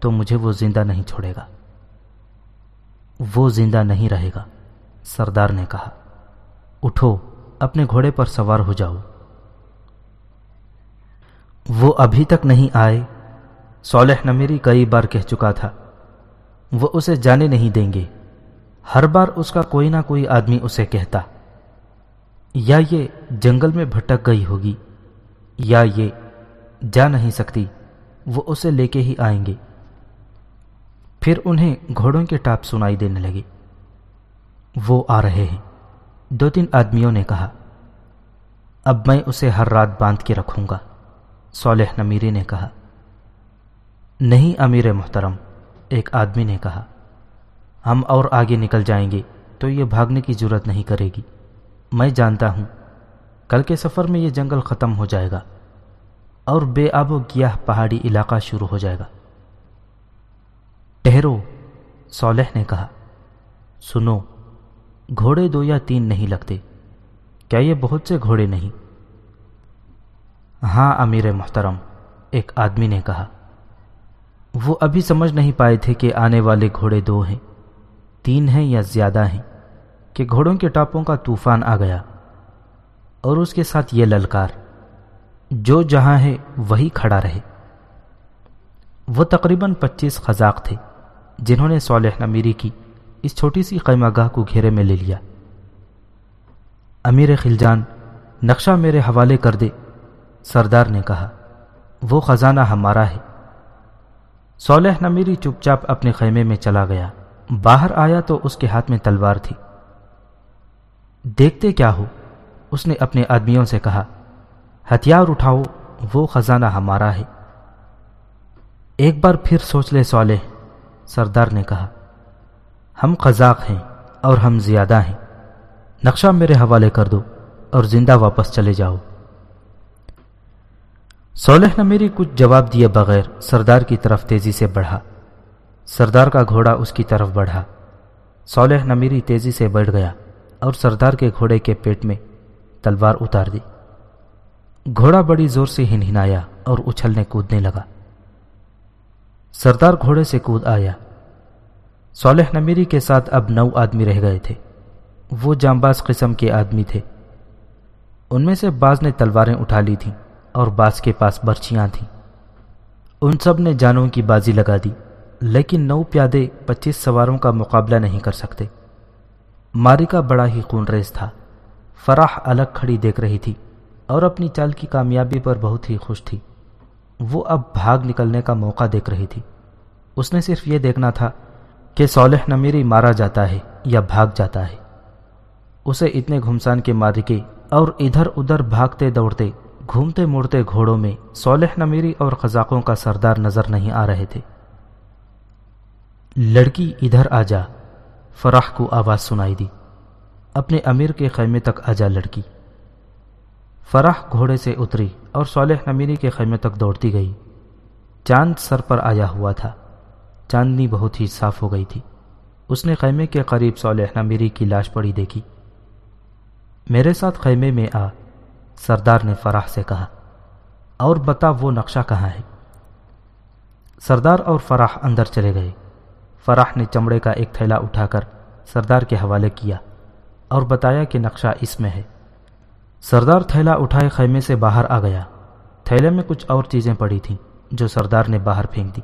تو مجھے وہ زندہ نہیں چھوڑے گا۔ وہ زندہ نہیں رہے گا، سردار نے کہا۔ اٹھو، اپنے گھوڑے پر سوار ہو جاؤ۔ وہ ابھی تک نہیں آئے۔ صالح نمیری کئی بار کہہ چکا تھا، وہ اسے جانے نہیں دیں گے۔ ہر بار اس کا کوئی نہ کوئی آدمی اسے کہتا، یا یہ جنگل میں بھٹک گئی ہوگی، یا یہ جا نہیں سکتی، وہ اسے لے کے ہی آئیں گے۔ پھر انہیں گھوڑوں کے ٹاپ سنائی دینے لگے۔ وہ آ رہے ہیں۔ دو تین آدمیوں نے کہا، اب میں اسے ہر رات باندھ کے رکھوں گا۔ صالح نمیری نے کہا۔ نہیں امیر محترم، ایک آدمی نے کہا۔ ہم اور آگے نکل جائیں گے تو یہ بھاگنے کی ضرورت نہیں کرے گی۔ میں جانتا ہوں، کل کے سفر میں یہ جنگل ختم ہو جائے گا اور بے آب و گیاہ پہاڑی علاقہ شروع ہو جائے گا۔ ٹہرو صالح نے کہا۔ سنو، گھوڑے دو یا تین نہیں لگتے۔ کیا یہ بہت سے گھوڑے نہیں؟ ہاں امیر محترم، ایک آدمی نے کہا، وہ ابھی سمجھ نہیں پائے تھے کہ آنے والے گھوڑے دو ہیں، تین ہیں یا زیادہ ہیں، کہ گھوڑوں کے ٹاپوں کا طوفان آ گیا، اور اس کے ساتھ یہ للکار، جو جہاں ہے وہی کھڑا رہے۔ وہ تقریباً پچیس خزاق تھے، جنہوں نے صالح نمیری کی اس چھوٹی سی قیمہ گاہ کو گھیرے میں لے لیا۔ امیر خلجان، نقشہ میرے حوالے کر دے۔ سردار نے کہا، وہ خزانہ ہمارا ہے. صالح نمیری چپ چاپ اپنے خیمے میں چلا گیا۔ باہر آیا تو اس کے ہاتھ میں تلوار تھی۔ دیکھتے کیا ہو؟ اس نے اپنے آدمیوں سے کہا، ہتھیار اٹھاؤ، وہ خزانہ ہمارا ہے۔ ایک بار پھر سوچ لے سوالے سردار نے کہا، ہم قزاق ہیں اور ہم زیادہ ہیں۔ نقشہ میرے حوالے کر دو اور زندہ واپس چلے جاؤ۔ سولح نے میری کچھ جواب دیے بغیر سردار کی طرف تیزی سے بڑھا۔ سردار کا گھوڑا اس کی طرف بڑھا۔ سولح نمیری تیزی سے بڑھ گیا اور سردار کے گھوڑے کے پیٹ میں تلوار اتار دی۔ گھوڑا بڑی زور سے ہنہنایا اور اچھلنے کودنے لگا۔ سردار گھوڑے سے کود آیا۔ سولح نمیری کے ساتھ اب نو آدمی رہ گئے تھے۔ وہ جامباز قسم کے آدمی تھے۔ ان میں سے بعض نے تلواریں اٹھا لی تھیں۔ اور بعض کے پاس برچیاں تھیں۔ ان سب نے جانوں کی بازی لگا دی، لیکن نو پیادے پچیس سواروں کا مقابلہ نہیں کر سکتے۔ ماری کا بڑا ہی خون ریز تھا۔ فراح الگ کھڑی دیکھ رہی تھی اور اپنی چال کی کامیابی پر بہت ہی خوش تھی۔ وہ اب بھاگ نکلنے کا موقع دیکھ رہی تھی۔ اس نے صرف یہ دیکھنا تھا کہ صالح نمیری مارا جاتا ہے یا بھاگ جاتا ہے۔ اسے اتنے گھمسان کے مارکے اور ادھر ادھر بھاگتے دوڑتے گھومتے موڑتے گھوڑوں میں صالح نمیری اور قزاقوں کا سردار نظر نہیں آ رہے تھے۔ لڑکی ادھر آ جا فراح کو آواز سنائی دی۔ اپنے امیر کے خیمے تک آ جا لڑکی۔ فراح گھوڑے سے اتری اور صالح نمیری کے خیمے تک دوڑتی گئی۔ چاند سر پر آیا ہوا تھا۔ چاندنی بہت ہی صاف ہو گئی تھی۔ اس نے خیمے کے قریب صالح نمیری کی لاش پڑی دیکھی۔ میرے ساتھ خیمے میں آ۔ سردار نے فراح سے کہا، اور بتا وہ نقشہ کہاں ہے؟ سردار اور فراح اندر چلے گئے۔ فراح نے چمڑے کا ایک تھیلا اٹھا کر سردار کے حوالے کیا اور بتایا کہ نقشہ اس میں ہے۔ سردار تھیلا اٹھائے خیمے سے باہر آ گیا۔ تھیلے میں کچھ اور چیزیں پڑی تھیں جو سردار نے باہر پھینک دی۔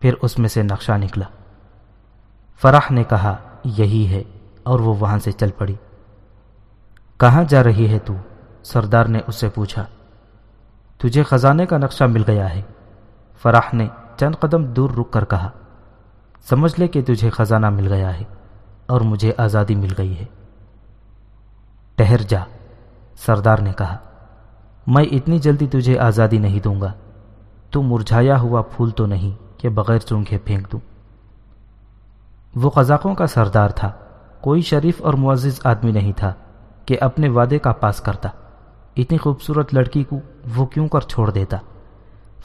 پھر اس میں سے نقشہ نکلا۔ فراح نے کہا، یہی ہے اور وہ وہاں سے چل پڑی۔ کہاں جا رہی ہے تو؟ سردار نے اس سے پوچھا، تجھے خزانے کا نقشہ مل گیا ہے؟ فراح نے چند قدم دور رک کر کہا، سمجھ لے کہ تجھے خزانہ مل گیا ہے اور مجھے آزادی مل گئی ہے۔ ٹہر جا، سردار نے کہا، میں اتنی جلدی تجھے آزادی نہیں دوں گا۔ تو مرجھایا ہوا پھول تو نہیں کہ بغیر چونکے پھینک دوں۔ وہ قزاقوں کا سردار تھا، کوئی شریف اور معزز آدمی نہیں تھا کہ اپنے وعدے کا پاس کرتا۔ اتنی خوبصورت لڑکی کو وہ کیوں کر چھوڑ دیتا؟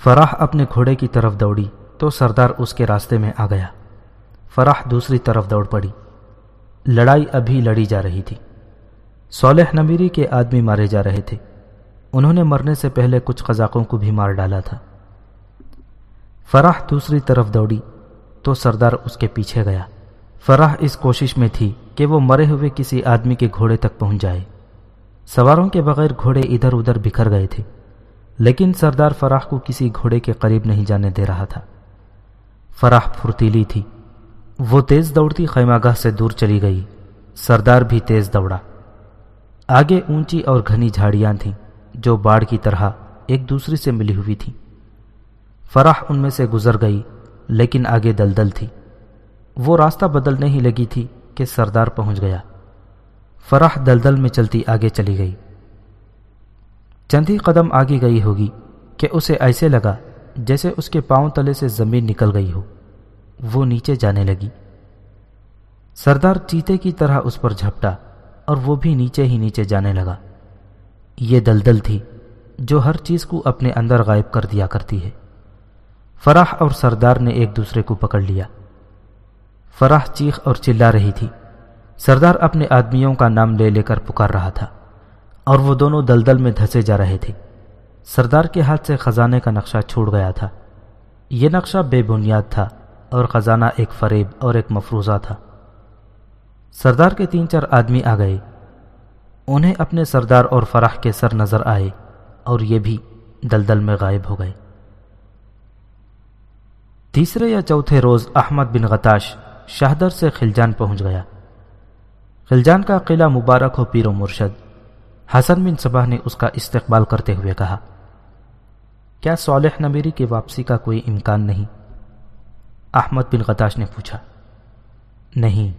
فراح اپنے گھوڑے کی طرف دوڑی تو سردار اس کے راستے میں آ گیا۔ فراح دوسری طرف دوڑ پڑی۔ لڑائی ابھی لڑی جا رہی تھی۔ صالح نمیری کے آدمی مارے جا رہے تھے۔ انہوں نے مرنے سے پہلے کچھ قزاقوں کو بھی مار ڈالا تھا۔ فراح دوسری طرف دوڑی تو سردار اس کے پیچھے گیا۔ فراح اس کوشش میں تھی کہ وہ مرے ہوئے کسی آدمی کے گھوڑے تک پہنچ جائے۔ سواروں کے بغیر گھوڑے ادھر ادھر بکھر گئے تھے، لیکن سردار فراح کو کسی گھوڑے کے قریب نہیں جانے دے رہا تھا۔ فراح پھرتیلی تھی۔ وہ تیز دوڑتی خیمہ گاہ سے دور چلی گئی۔ سردار بھی تیز دوڑا۔ آگے اونچی اور گھنی جھاڑیاں تھیں جو باڑ کی طرح ایک دوسری سے ملی ہوئی تھیں۔ فراح ان میں سے گزر گئی، لیکن آگے دلدل تھی۔ وہ راستہ بدلنے ہی لگی تھی کہ سردار پہنچ گیا۔ فرح دلدل میں چلتی آگے چلی گئی۔ چند ہی قدم آگے گئی ہوگی کہ اسے ایسے لگا جیسے اس کے پاؤں تلے سے زمین نکل گئی ہو۔ وہ نیچے جانے لگی۔ سردار چیتے کی طرح اس پر جھپٹا اور وہ بھی نیچے ہی نیچے جانے لگا۔ یہ دلدل تھی جو ہر چیز کو اپنے اندر غائب کر دیا کرتی ہے۔ فراح اور سردار نے ایک دوسرے کو پکڑ لیا۔ فراح چیخ اور چلا رہی تھی۔ سردار اپنے آدمیوں کا نام لے لے کر پکار رہا تھا اور وہ دونوں دلدل میں دھسے جا رہے تھے۔ سردار کے ہاتھ سے خزانے کا نقشہ چھوڑ گیا تھا۔ یہ نقشہ بے بنیاد تھا اور خزانہ ایک فریب اور ایک مفروضہ تھا۔ سردار کے تین چار آدمی آ گئے۔ انہیں اپنے سردار اور فراح کے سر نظر آئے اور یہ بھی دلدل میں غائب ہو گئے۔ تیسرے یا چوتھے روز احمد بن غتاش شہدر سے خلجان پہنچ گیا۔ خلجان کا قلعہ مبارک ہو پیر و مرشد۔ حسن بن صبح نے اس کا استقبال کرتے ہوئے کہا، کیا صالح نبیری کی واپسی کا کوئی امکان نہیں؟ احمد بن غتاش نے پوچھا، نہیں،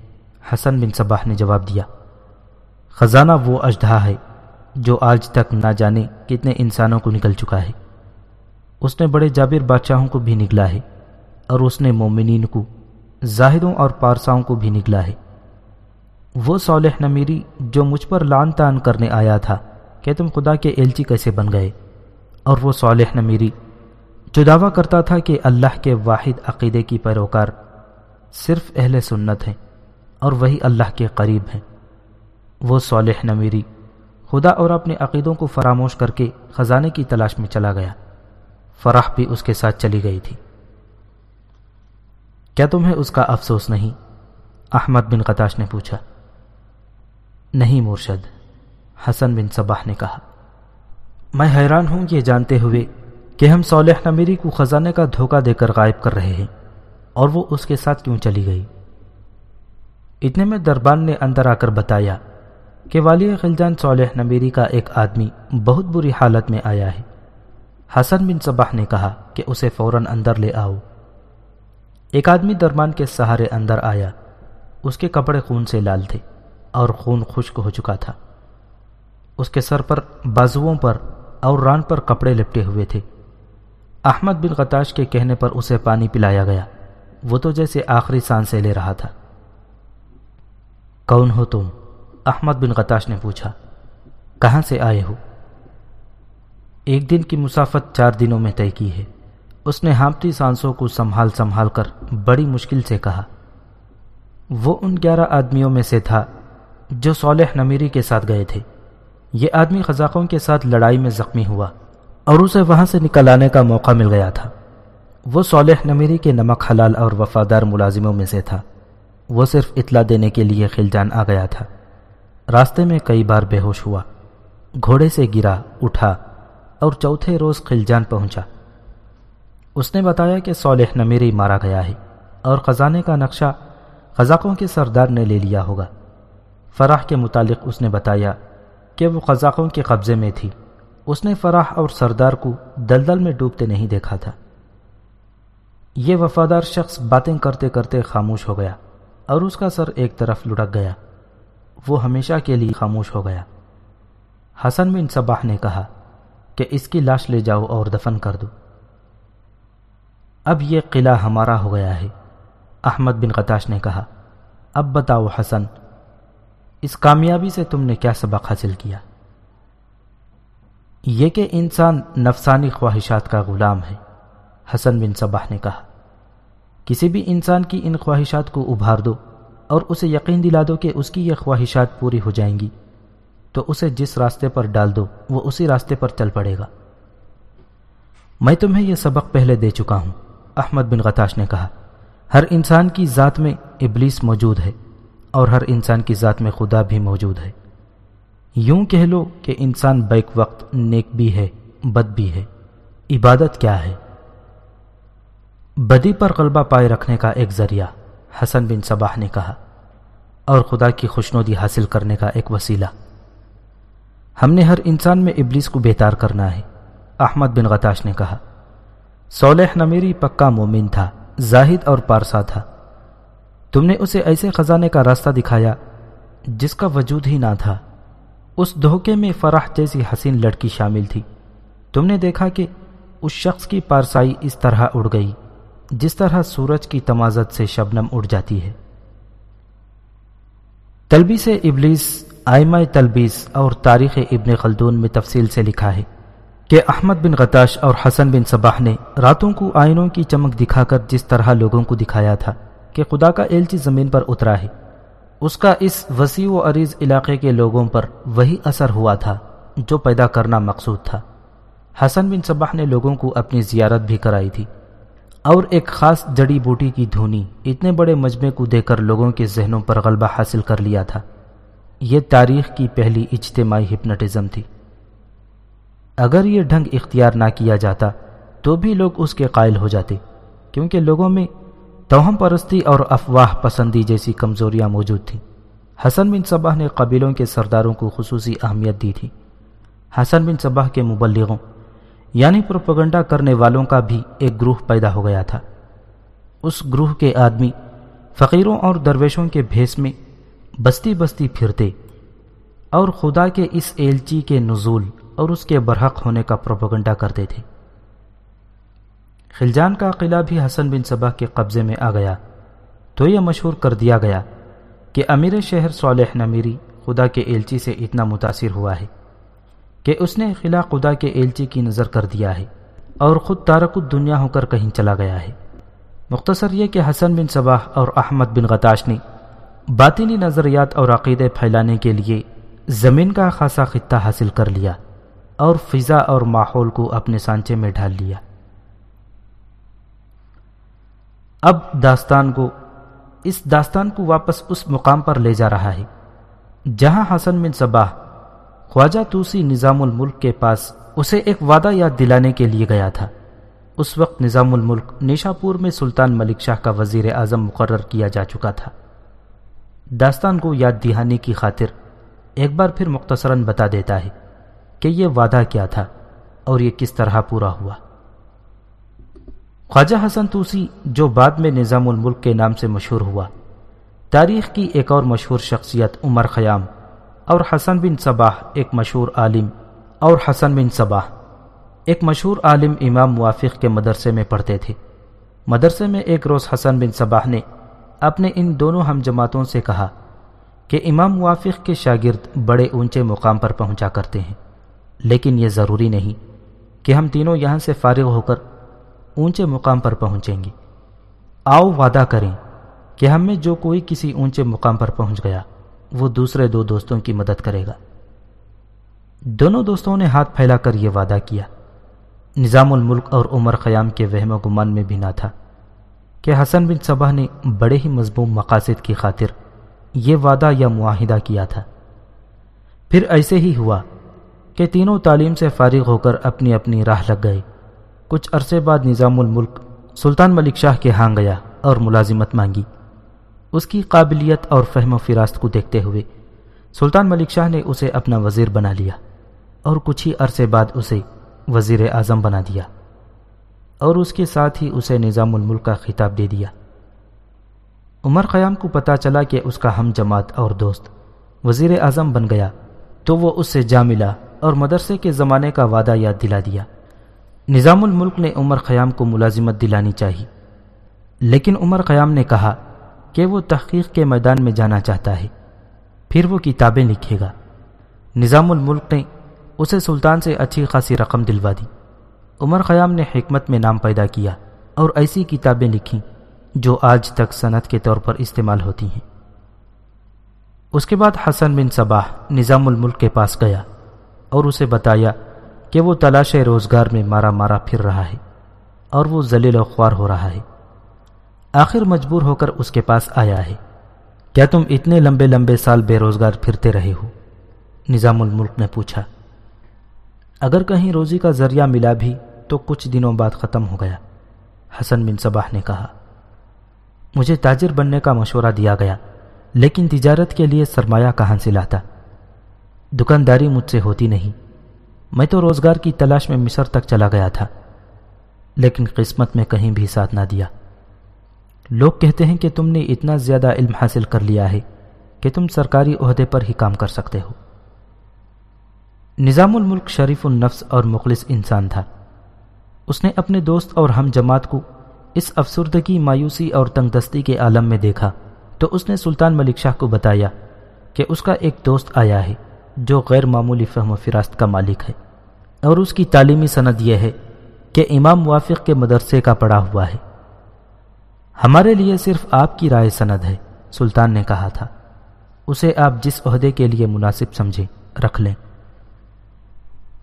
حسن بن صباح نے جواب دیا، خزانہ وہ اجدھا ہے جو آج تک نہ جانے کتنے انسانوں کو نکل چکا ہے۔ اس نے بڑے جابر بادشاہوں کو بھی نگلا ہے اور اس نے مومنین کو، زاہدوں اور پارساؤں کو بھی نگلا ہے۔ وہ صالح نمیری جو مجھ پر لان تان کرنے آیا تھا کہ تم خدا کے ایلچی کیسے بن گئے؟ اور وہ صالح نمیری جو دعویٰ کرتا تھا کہ اللہ کے واحد عقیدے کی پیروکار صرف اہل سنت ہیں اور وہی اللہ کے قریب ہیں۔ وہ صالح نمیری خدا اور اپنے عقیدوں کو فراموش کر کے خزانے کی تلاش میں چلا گیا۔ فرح بھی اس کے ساتھ چلی گئی تھی۔ کیا تمہیں اس کا افسوس نہیں؟ احمد بن قتاش نے پوچھا۔ نہیں مرشد، حسن بن صباح نے کہا۔ میں حیران ہوں یہ جانتے ہوئے کہ ہم صالح نمیری کو خزانے کا دھوکہ دے کر غائب کر رہے ہیں اور وہ اس کے ساتھ کیوں چلی گئی؟ اتنے میں دربان نے اندر آ کر بتایا کہ والی خلجان صالح نمیری کا ایک آدمی بہت بری حالت میں آیا ہے۔ حسن بن صباح نے کہا کہ اسے فوراً اندر لے آؤ۔ ایک آدمی دربان کے سہارے اندر آیا، اس کے کپڑے خون سے لال تھے۔ اور خون خشک ہو چکا تھا۔ اس کے سر پر بازوؤں پر اور ران پر کپڑے لپٹے ہوئے تھے۔ احمد بن قتاش کے کہنے پر اسے پانی پلایا گیا۔ وہ تو جیسے آخری سانسیں لے رہا تھا۔ کون ہو تم؟ احمد بن قتاش نے پوچھا۔ کہاں سے آئے ہو؟ ایک دن کی مسافت چار دنوں میں طے کی ہے۔ اس نے ہانپتی سانسوں کو سنبھال سنبھال کر بڑی مشکل سے کہا۔ وہ ان گیارہ آدمیوں میں سے تھا۔ جو صالح نمیری کے ساتھ گئے تھے۔ یہ آدمی خزاقوں کے ساتھ لڑائی میں زخمی ہوا اور اسے وہاں سے نکل آنے کا موقع مل گیا تھا۔ وہ صالح نمیری کے نمک حلال اور وفادار ملازموں میں سے تھا۔ وہ صرف اطلاع دینے کے لیے خلجان آ گیا تھا۔ راستے میں کئی بار بے ہوش ہوا۔ گھوڑے سے گرا، اٹھا اور چوتھے روز خلجان پہنچا۔ اس نے بتایا کہ صالح نمیری مارا گیا ہے اور خزانے کا نقشہ خزاقوں کے سردار نے لے لیا ہوگا۔ فراح کے متعلق اس نے بتایا کہ وہ خزاقوں کے قبضے میں تھی۔ اس نے فراح اور سردار کو دلدل میں ڈوبتے نہیں دیکھا تھا۔ یہ وفادار شخص باتیں کرتے کرتے خاموش ہو گیا اور اس کا سر ایک طرف لڑک گیا۔ وہ ہمیشہ کے لیے خاموش ہو گیا۔ حسن بن صباح نے کہا کہ اس کی لاش لے جاؤ اور دفن کر دو۔ اب یہ قلعہ ہمارا ہو گیا ہے۔ احمد بن قتاش نے کہا، اب بتاؤ حسن اس کامیابی سے تم نے کیا سبق حاصل کیا؟ یہ کہ انسان نفسانی خواہشات کا غلام ہے، حسن بن صباح نے کہا۔ کسی بھی انسان کی ان خواہشات کو ابھار دو اور اسے یقین دلا دو کہ اس کی یہ خواہشات پوری ہو جائیں گی، تو اسے جس راستے پر ڈال دو، وہ اسی راستے پر چل پڑے گا۔ میں تمہیں یہ سبق پہلے دے چکا ہوں، احمد بن غتاش نے کہا۔ ہر انسان کی ذات میں ابلیس موجود ہے۔ اور ہر انسان کی ذات میں خدا بھی موجود ہے۔ یوں کہہ لو کہ انسان بیک وقت نیک بھی ہے، بد بھی ہے۔ عبادت کیا ہے؟ بدی پر غلبہ پائے رکھنے کا ایک ذریعہ، حسن بن صباح نے کہا، اور خدا کی خوشنودی حاصل کرنے کا ایک وسیلہ۔ ہم نے ہر انسان میں ابلیس کو بیتار کرنا ہے۔ احمد بن غتاش نے کہا، صالح نمیری پکا مومن تھا، زاہد اور پارسا تھا۔ تم نے اسے ایسے خزانے کا راستہ دکھایا جس کا وجود ہی نہ تھا۔ اس دھوکے میں فرح جیسی حسین لڑکی شامل تھی۔ تم نے دیکھا کہ اس شخص کی پارسائی اس طرح اڑ گئی، جس طرح سورج کی تمازت سے شبنم اڑ جاتی ہے۔ تلبی سے ابلیس، آئمہ تلبیس اور تاریخ ابن خلدون میں تفصیل سے لکھا ہے کہ احمد بن غتاش اور حسن بن صباح نے راتوں کو آئینوں کی چمک دکھا کر جس طرح لوگوں کو دکھایا تھا۔ کہ خدا کا ایلچی زمین پر اترا ہے۔ اس کا اس وسیع و عریض علاقے کے لوگوں پر وہی اثر ہوا تھا جو پیدا کرنا مقصود تھا۔ حسن بن صباح نے لوگوں کو اپنی زیارت بھی کرائی تھی۔ اور ایک خاص جڑی بوٹی کی دھونی اتنے بڑے مجمع کو دے کر لوگوں کے ذہنوں پر غلبہ حاصل کر لیا تھا۔ یہ تاریخ کی پہلی اجتماعی ہپنٹزم تھی۔ اگر یہ ڈھنگ اختیار نہ کیا جاتا تو بھی لوگ اس کے قائل ہو جاتے، کیونکہ لوگوں میں توہم پرستی اور افواہ پسندی جیسی کمزوریاں موجود تھیں۔ حسن بن صباح نے قبیلوں کے سرداروں کو خصوصی اہمیت دی تھی۔ حسن بن صباح کے مبلغوں یعنی پروپگنڈا کرنے والوں کا بھی ایک گروہ پیدا ہو گیا تھا۔ اس گروہ کے آدمی فقیروں اور درویشوں کے بھیس میں بستی بستی پھرتے اور خدا کے اس ایلچی کے نزول اور اس کے برحق ہونے کا پروپگنڈا کرتے تھے۔ خلجان کا قلعہ بھی حسن بن صبح کے قبضے میں آ گیا۔ تو یہ مشہور کر دیا گیا کہ امیر شہر صالح نمیری خدا کے ایلچی سے اتنا متاثر ہوا ہے کہ اس نے خلا خدا کے ایلچی کی نظر کر دیا ہے اور خود تارک الدنیا ہو کر کہیں چلا گیا ہے۔ مختصر یہ کہ حسن بن صباح اور احمد بن غتاش نے باطنی نظریات اور عقیدے پھیلانے کے لیے زمین کا خاصا خطہ حاصل کر لیا اور فضا اور ماحول کو اپنے سانچے میں ڈھال لیا۔ اب داستان کو، اس داستان کو واپس اس مقام پر لے جا رہا ہے، جہاں حسن بن صباح خواجہ توسی نظام الملک کے پاس اسے ایک وعدہ یاد دلانے کے لیے گیا تھا۔ اس وقت نظام الملک نیشاپور میں سلطان ملک شاہ کا وزیر اعظم مقرر کیا جا چکا تھا۔ داستان کو یاد دہانی کی خاطر ایک بار پھر مختصراً بتا دیتا ہے کہ یہ وعدہ کیا تھا اور یہ کس طرح پورا ہوا۔ خواجہ حسن توسی جو بعد میں نظام الملک کے نام سے مشہور ہوا۔ تاریخ کی ایک اور مشہور شخصیت عمر خیام اور حسن بن صباح ایک مشہور عالم اور حسن بن صباح ایک مشہور عالم امام موافق کے مدرسے میں پڑھتے تھے۔ مدرسے میں ایک روز حسن بن صباح نے اپنے ان دونوں ہم جماعتوں سے کہا کہ امام موافق کے شاگرد بڑے اونچے مقام پر پہنچا کرتے ہیں، لیکن یہ ضروری نہیں کہ ہم تینوں یہاں سے فارغ ہو کر اونچے مقام پر پہنچیں گے آؤ وعدہ کریں کہ ہم میں جو کوئی کسی اونچے مقام پر پہنچ گیا، وہ دوسرے دو دوستوں کی مدد کرے گا۔ دونوں دوستوں نے ہاتھ پھیلا کر یہ وعدہ کیا۔ نظام الملک اور عمر خیام کے وہم و گمان میں بھی نہ تھا کہ حسن بن صبح نے بڑے ہی مضموم مقاصد کی خاطر یہ وعدہ یا معاہدہ کیا تھا۔ پھر ایسے ہی ہوا کہ تینوں تعلیم سے فارغ ہو کر اپنی اپنی راہ لگ گئے۔ کچھ عرصے بعد نظام الملک سلطان ملک شاہ کے ہاں گیا اور ملازمت مانگی۔ اس کی قابلیت اور فہم و فراست کو دیکھتے ہوئے سلطان ملک شاہ نے اسے اپنا وزیر بنا لیا اور کچھ ہی عرصے بعد اسے وزیر اعظم بنا دیا اور اس کے ساتھ ہی اسے نظام الملک کا خطاب دے دیا۔ عمر قیام کو پتا چلا کہ اس کا ہم جماعت اور دوست وزیر اعظم بن گیا تو وہ اس سے جا ملا اور مدرسے کے زمانے کا وعدہ یاد دلا دیا۔ نظام الملک نے عمر خیام کو ملازمت دلانی چاہی، لیکن عمر قیام نے کہا کہ وہ تحقیق کے میدان میں جانا چاہتا ہے، پھر وہ کتابیں لکھے گا۔ نظام الملک نے اسے سلطان سے اچھی خاصی رقم دلوا دی۔ عمر خیام نے حکمت میں نام پیدا کیا اور ایسی کتابیں لکھیں جو آج تک صنعت کے طور پر استعمال ہوتی ہیں۔ اس کے بعد حسن بن صباح نظام الملک کے پاس گیا اور اسے بتایا کہ وہ تلاش روزگار میں مارا مارا پھر رہا ہے اور وہ ذلیل و خوار ہو رہا ہے۔ آخر مجبور ہو کر اس کے پاس آیا ہے۔ کیا تم اتنے لمبے لمبے سال بے روزگار پھرتے رہے ہو؟ نظام الملک نے پوچھا۔ اگر کہیں روزی کا ذریعہ ملا بھی تو کچھ دنوں بعد ختم ہو گیا۔ حسن بن صباح نے کہا۔ مجھے تاجر بننے کا مشورہ دیا گیا، لیکن تجارت کے لیے سرمایہ کہاں سے لاتا؟ دکانداری مجھ سے ہوتی نہیں۔ میں تو روزگار کی تلاش میں مصر تک چلا گیا تھا، لیکن قسمت میں کہیں بھی ساتھ نہ دیا۔ لوگ کہتے ہیں کہ تم نے اتنا زیادہ علم حاصل کر لیا ہے کہ تم سرکاری عہدے پر ہی کام کر سکتے ہو۔ نظام الملک شریف النفس اور مخلص انسان تھا۔ اس نے اپنے دوست اور ہم جماعت کو اس افسردگی، مایوسی اور تنگ دستی کے عالم میں دیکھا، تو اس نے سلطان ملک شاہ کو بتایا کہ اس کا ایک دوست آیا ہے۔ جو غیر معمولی فہم و فراست کا مالک ہے۔ اور اس کی تعلیمی سند یہ ہے کہ امام موافق کے مدرسے کا پڑا ہوا ہے۔ ہمارے لیے صرف آپ کی رائے سند ہے، سلطان نے کہا تھا۔ اسے آپ جس عہدے کے لیے مناسب سمجھیں، رکھ لیں۔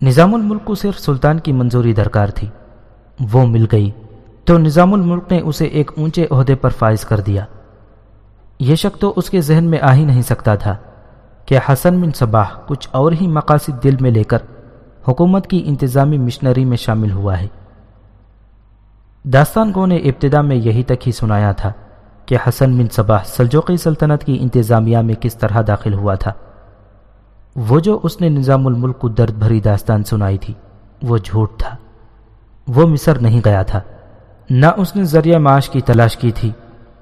نظام الملک کو صرف سلطان کی منظوری درکار تھی۔ وہ مل گئی۔ تو نظام الملک نے اسے ایک اونچے عہدے پر فائز کر دیا۔ یہ شک تو اس کے ذہن میں آ ہی نہیں سکتا تھا۔ کہ حسن بن صباح کچھ اور ہی مقاصد دل میں لے کر حکومت کی انتظامی مشنری میں شامل ہوا ہے۔ داستان کو نے ابتدا میں یہی تک ہی سنایا تھا کہ حسن بن صباح سلجوقی سلطنت کی انتظامیہ میں کس طرح داخل ہوا تھا۔ وہ جو اس نے نظام الملک کو درد بھری داستان سنائی تھی، وہ جھوٹ تھا۔ وہ مصر نہیں گیا تھا۔ نہ اس نے ذریعہ معاش کی تلاش کی تھی،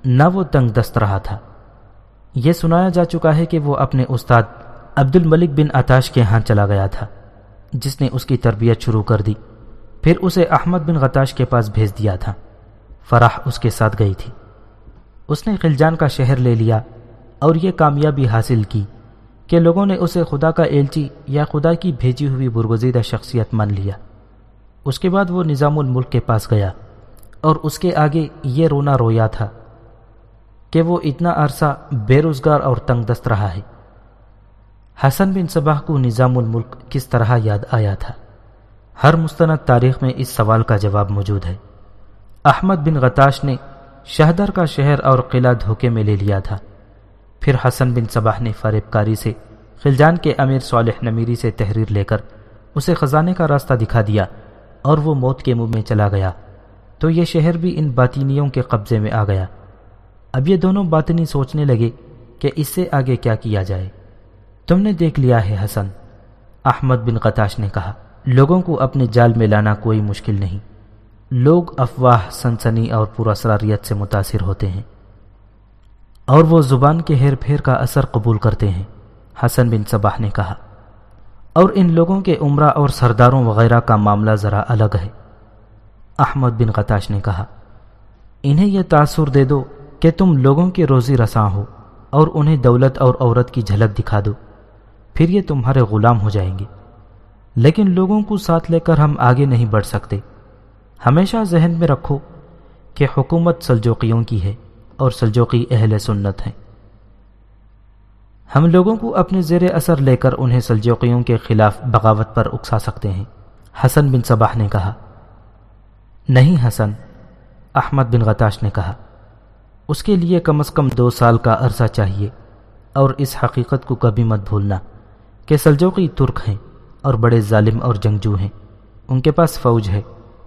نہ وہ تنگ دست رہا تھا۔ یہ سنایا جا چکا ہے کہ وہ اپنے استاد عبد الملک بن آتاش کے ہاں چلا گیا تھا، جس نے اس کی تربیت شروع کر دی۔ پھر اسے احمد بن غتاش کے پاس بھیج دیا تھا۔ فراح اس کے ساتھ گئی تھی۔ اس نے خلجان کا شہر لے لیا اور یہ کامیابی حاصل کی کہ لوگوں نے اسے خدا کا ایلچی یا خدا کی بھیجی ہوئی برگزیدہ شخصیت مان لیا۔ اس کے بعد وہ نظام الملک کے پاس گیا اور اس کے آگے یہ رونا رویا تھا۔ کہ وہ اتنا عرصہ بے روزگار اور تنگ دست رہا ہے۔ حسن بن صباح کو نظام الملک کس طرح یاد آیا تھا؟ ہر مستند تاریخ میں اس سوال کا جواب موجود ہے۔ احمد بن غتاش نے شہدر کا شہر اور قلعہ دھوکے میں لے لیا تھا۔ پھر حسن بن صباح نے فریب کاری سے خلجان کے امیر صالح نمیری سے تحریر لے کر اسے خزانے کا راستہ دکھا دیا اور وہ موت کے منہ میں چلا گیا۔ تو یہ شہر بھی ان باطینیوں کے قبضے میں آ گیا۔ اب یہ دونوں باطنی سوچنے لگے کہ اس سے آگے کیا کیا جائے۔ تم نے دیکھ لیا ہے حسن۔ احمد بن قتاش نے کہا، لوگوں کو اپنے جال میں لانا کوئی مشکل نہیں۔ لوگ افواہ، سنسنی اور پراسراریت سے متاثر ہوتے ہیں۔ اور وہ زبان کے ہیر پھیر کا اثر قبول کرتے ہیں۔ حسن بن صباح نے کہا، اور ان لوگوں کے عمرہ اور سرداروں وغیرہ کا معاملہ ذرا الگ ہے۔ احمد بن قتاش نے کہا، انہیں یہ تاثر دے دو کہ تم لوگوں کے روزی رساں ہو اور انہیں دولت اور عورت کی جھلک دکھا دو، پھر یہ تمہارے غلام ہو جائیں گے۔ لیکن لوگوں کو ساتھ لے کر ہم آگے نہیں بڑھ سکتے۔ ہمیشہ ذہن میں رکھو کہ حکومت سلجوقیوں کی ہے اور سلجوقی اہل سنت ہیں۔ ہم لوگوں کو اپنے زیر اثر لے کر انہیں سلجوقیوں کے خلاف بغاوت پر اکسا سکتے ہیں، حسن بن صباح نے کہا۔ نہیں حسن، احمد بن غتاش نے کہا۔ اس کے لیے کم از کم دو سال کا عرصہ چاہیے اور اس حقیقت کو کبھی مت بھولنا کہ سلجوقی ترک ہیں اور بڑے ظالم اور جنگجو ہیں۔ ان کے پاس فوج ہے۔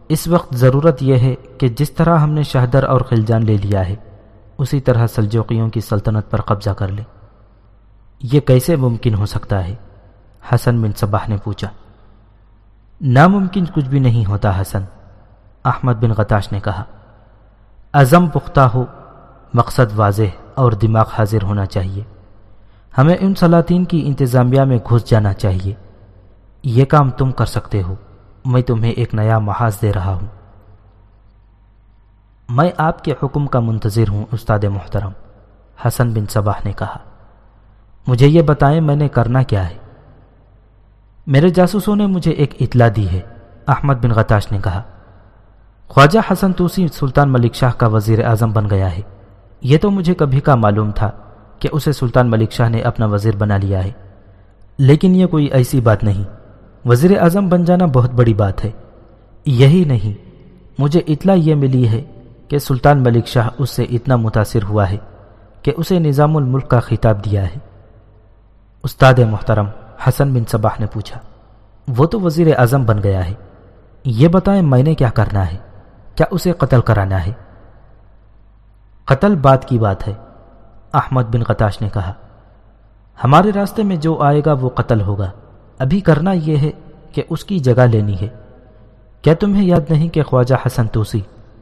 اس وقت ضرورت یہ ہے کہ جس طرح ہم نے شہدر اور خلجان لے لیا ہے، اسی طرح سلجوقیوں کی سلطنت پر قبضہ کر لیں۔ یہ کیسے ممکن ہو سکتا ہے؟ حسن بن صباح نے پوچھا۔ ناممکن کچھ بھی نہیں ہوتا، حسن، احمد بن غتاش نے کہا۔ عزم پختہ ہو مقصد واضح اور دماغ حاضر ہونا چاہیے۔ ہمیں ان سلاطین کی انتظامیہ میں گھس جانا چاہیے۔ یہ کام تم کر سکتے ہو۔ میں تمہیں ایک نیا محاذ دے رہا ہوں۔ میں آپ کے حکم کا منتظر ہوں، استاد محترم، حسن بن صباح نے کہا۔ مجھے یہ بتائیں میں نے کرنا کیا ہے؟ میرے جاسوسوں نے مجھے ایک اطلاع دی ہے۔ احمد بن غتاش نے کہا، خواجہ حسن توسی سلطان ملک شاہ کا وزیر اعظم بن گیا ہے۔ یہ تو مجھے کبھی کا معلوم تھا کہ اسے سلطان ملک شاہ نے اپنا وزیر بنا لیا ہے۔ لیکن یہ کوئی ایسی بات نہیں۔ وزیر اعظم بن جانا بہت بڑی بات ہے۔ یہی نہیں، مجھے اطلاع یہ ملی ہے کہ سلطان ملک شاہ اس سے اتنا متاثر ہوا ہے کہ اسے نظام الملک کا خطاب دیا ہے۔ استاد محترم حسن بن صباح نے پوچھا، وہ تو وزیر اعظم بن گیا ہے۔ یہ بتائیں میں نے کیا کرنا ہے؟ کیا اسے قتل کرانا ہے؟ قتل بات کی بات ہے، احمد بن قتاش نے کہا۔ ہمارے راستے میں جو آئے گا وہ قتل ہوگا۔ ابھی کرنا یہ ہے کہ اس کی جگہ لینی ہے۔ کیا تمہیں یاد نہیں کہ خواجہ حسن توسی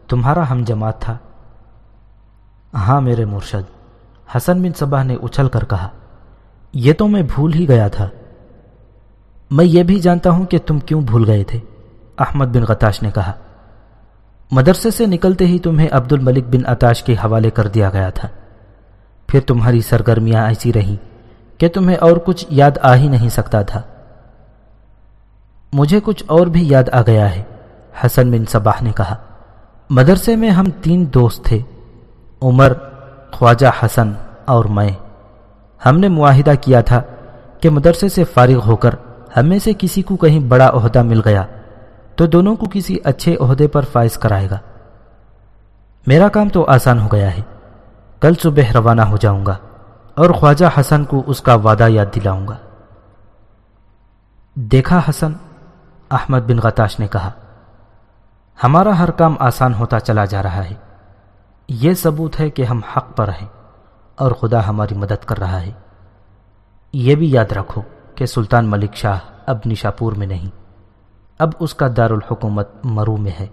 تمہارا ہم جماعت تھا؟ ہاں میرے مرشد، حسن بن صبح نے اچھل کر کہا۔ یہ تو میں بھول ہی گیا تھا۔ میں یہ بھی جانتا ہوں کہ تم کیوں بھول گئے تھے، احمد بن غتاش نے کہا۔ مدرسے سے نکلتے ہی تمہیں عبد الملک بن اتاش کے حوالے کر دیا گیا تھا۔ پھر تمہاری سرگرمیاں ایسی رہیں کہ تمہیں اور کچھ یاد آ ہی نہیں سکتا تھا۔ مجھے کچھ اور بھی یاد آ گیا ہے، حسن بن صباح نے کہا۔ مدرسے میں ہم تین دوست تھے، عمر، خواجہ حسن اور میں۔ ہم نے معاہدہ کیا تھا کہ مدرسے سے فارغ ہو کر ہمیں سے کسی کو کہیں بڑا عہدہ مل گیا۔ تو دونوں کو کسی اچھے عہدے پر فائز کرائے گا۔ میرا کام تو آسان ہو گیا ہے۔ کل صبح روانہ ہو جاؤں گا اور خواجہ حسن کو اس کا وعدہ یاد دلاؤں گا۔ دیکھا حسن، احمد بن غتاش نے کہا، ہمارا ہر کام آسان ہوتا چلا جا رہا ہے۔ یہ ثبوت ہے کہ ہم حق پر ہیں اور خدا ہماری مدد کر رہا ہے۔ یہ بھی یاد رکھو کہ سلطان ملک شاہ اب نشاپور میں نہیں۔ اب اس کا دارالحکومت مرو میں ہے۔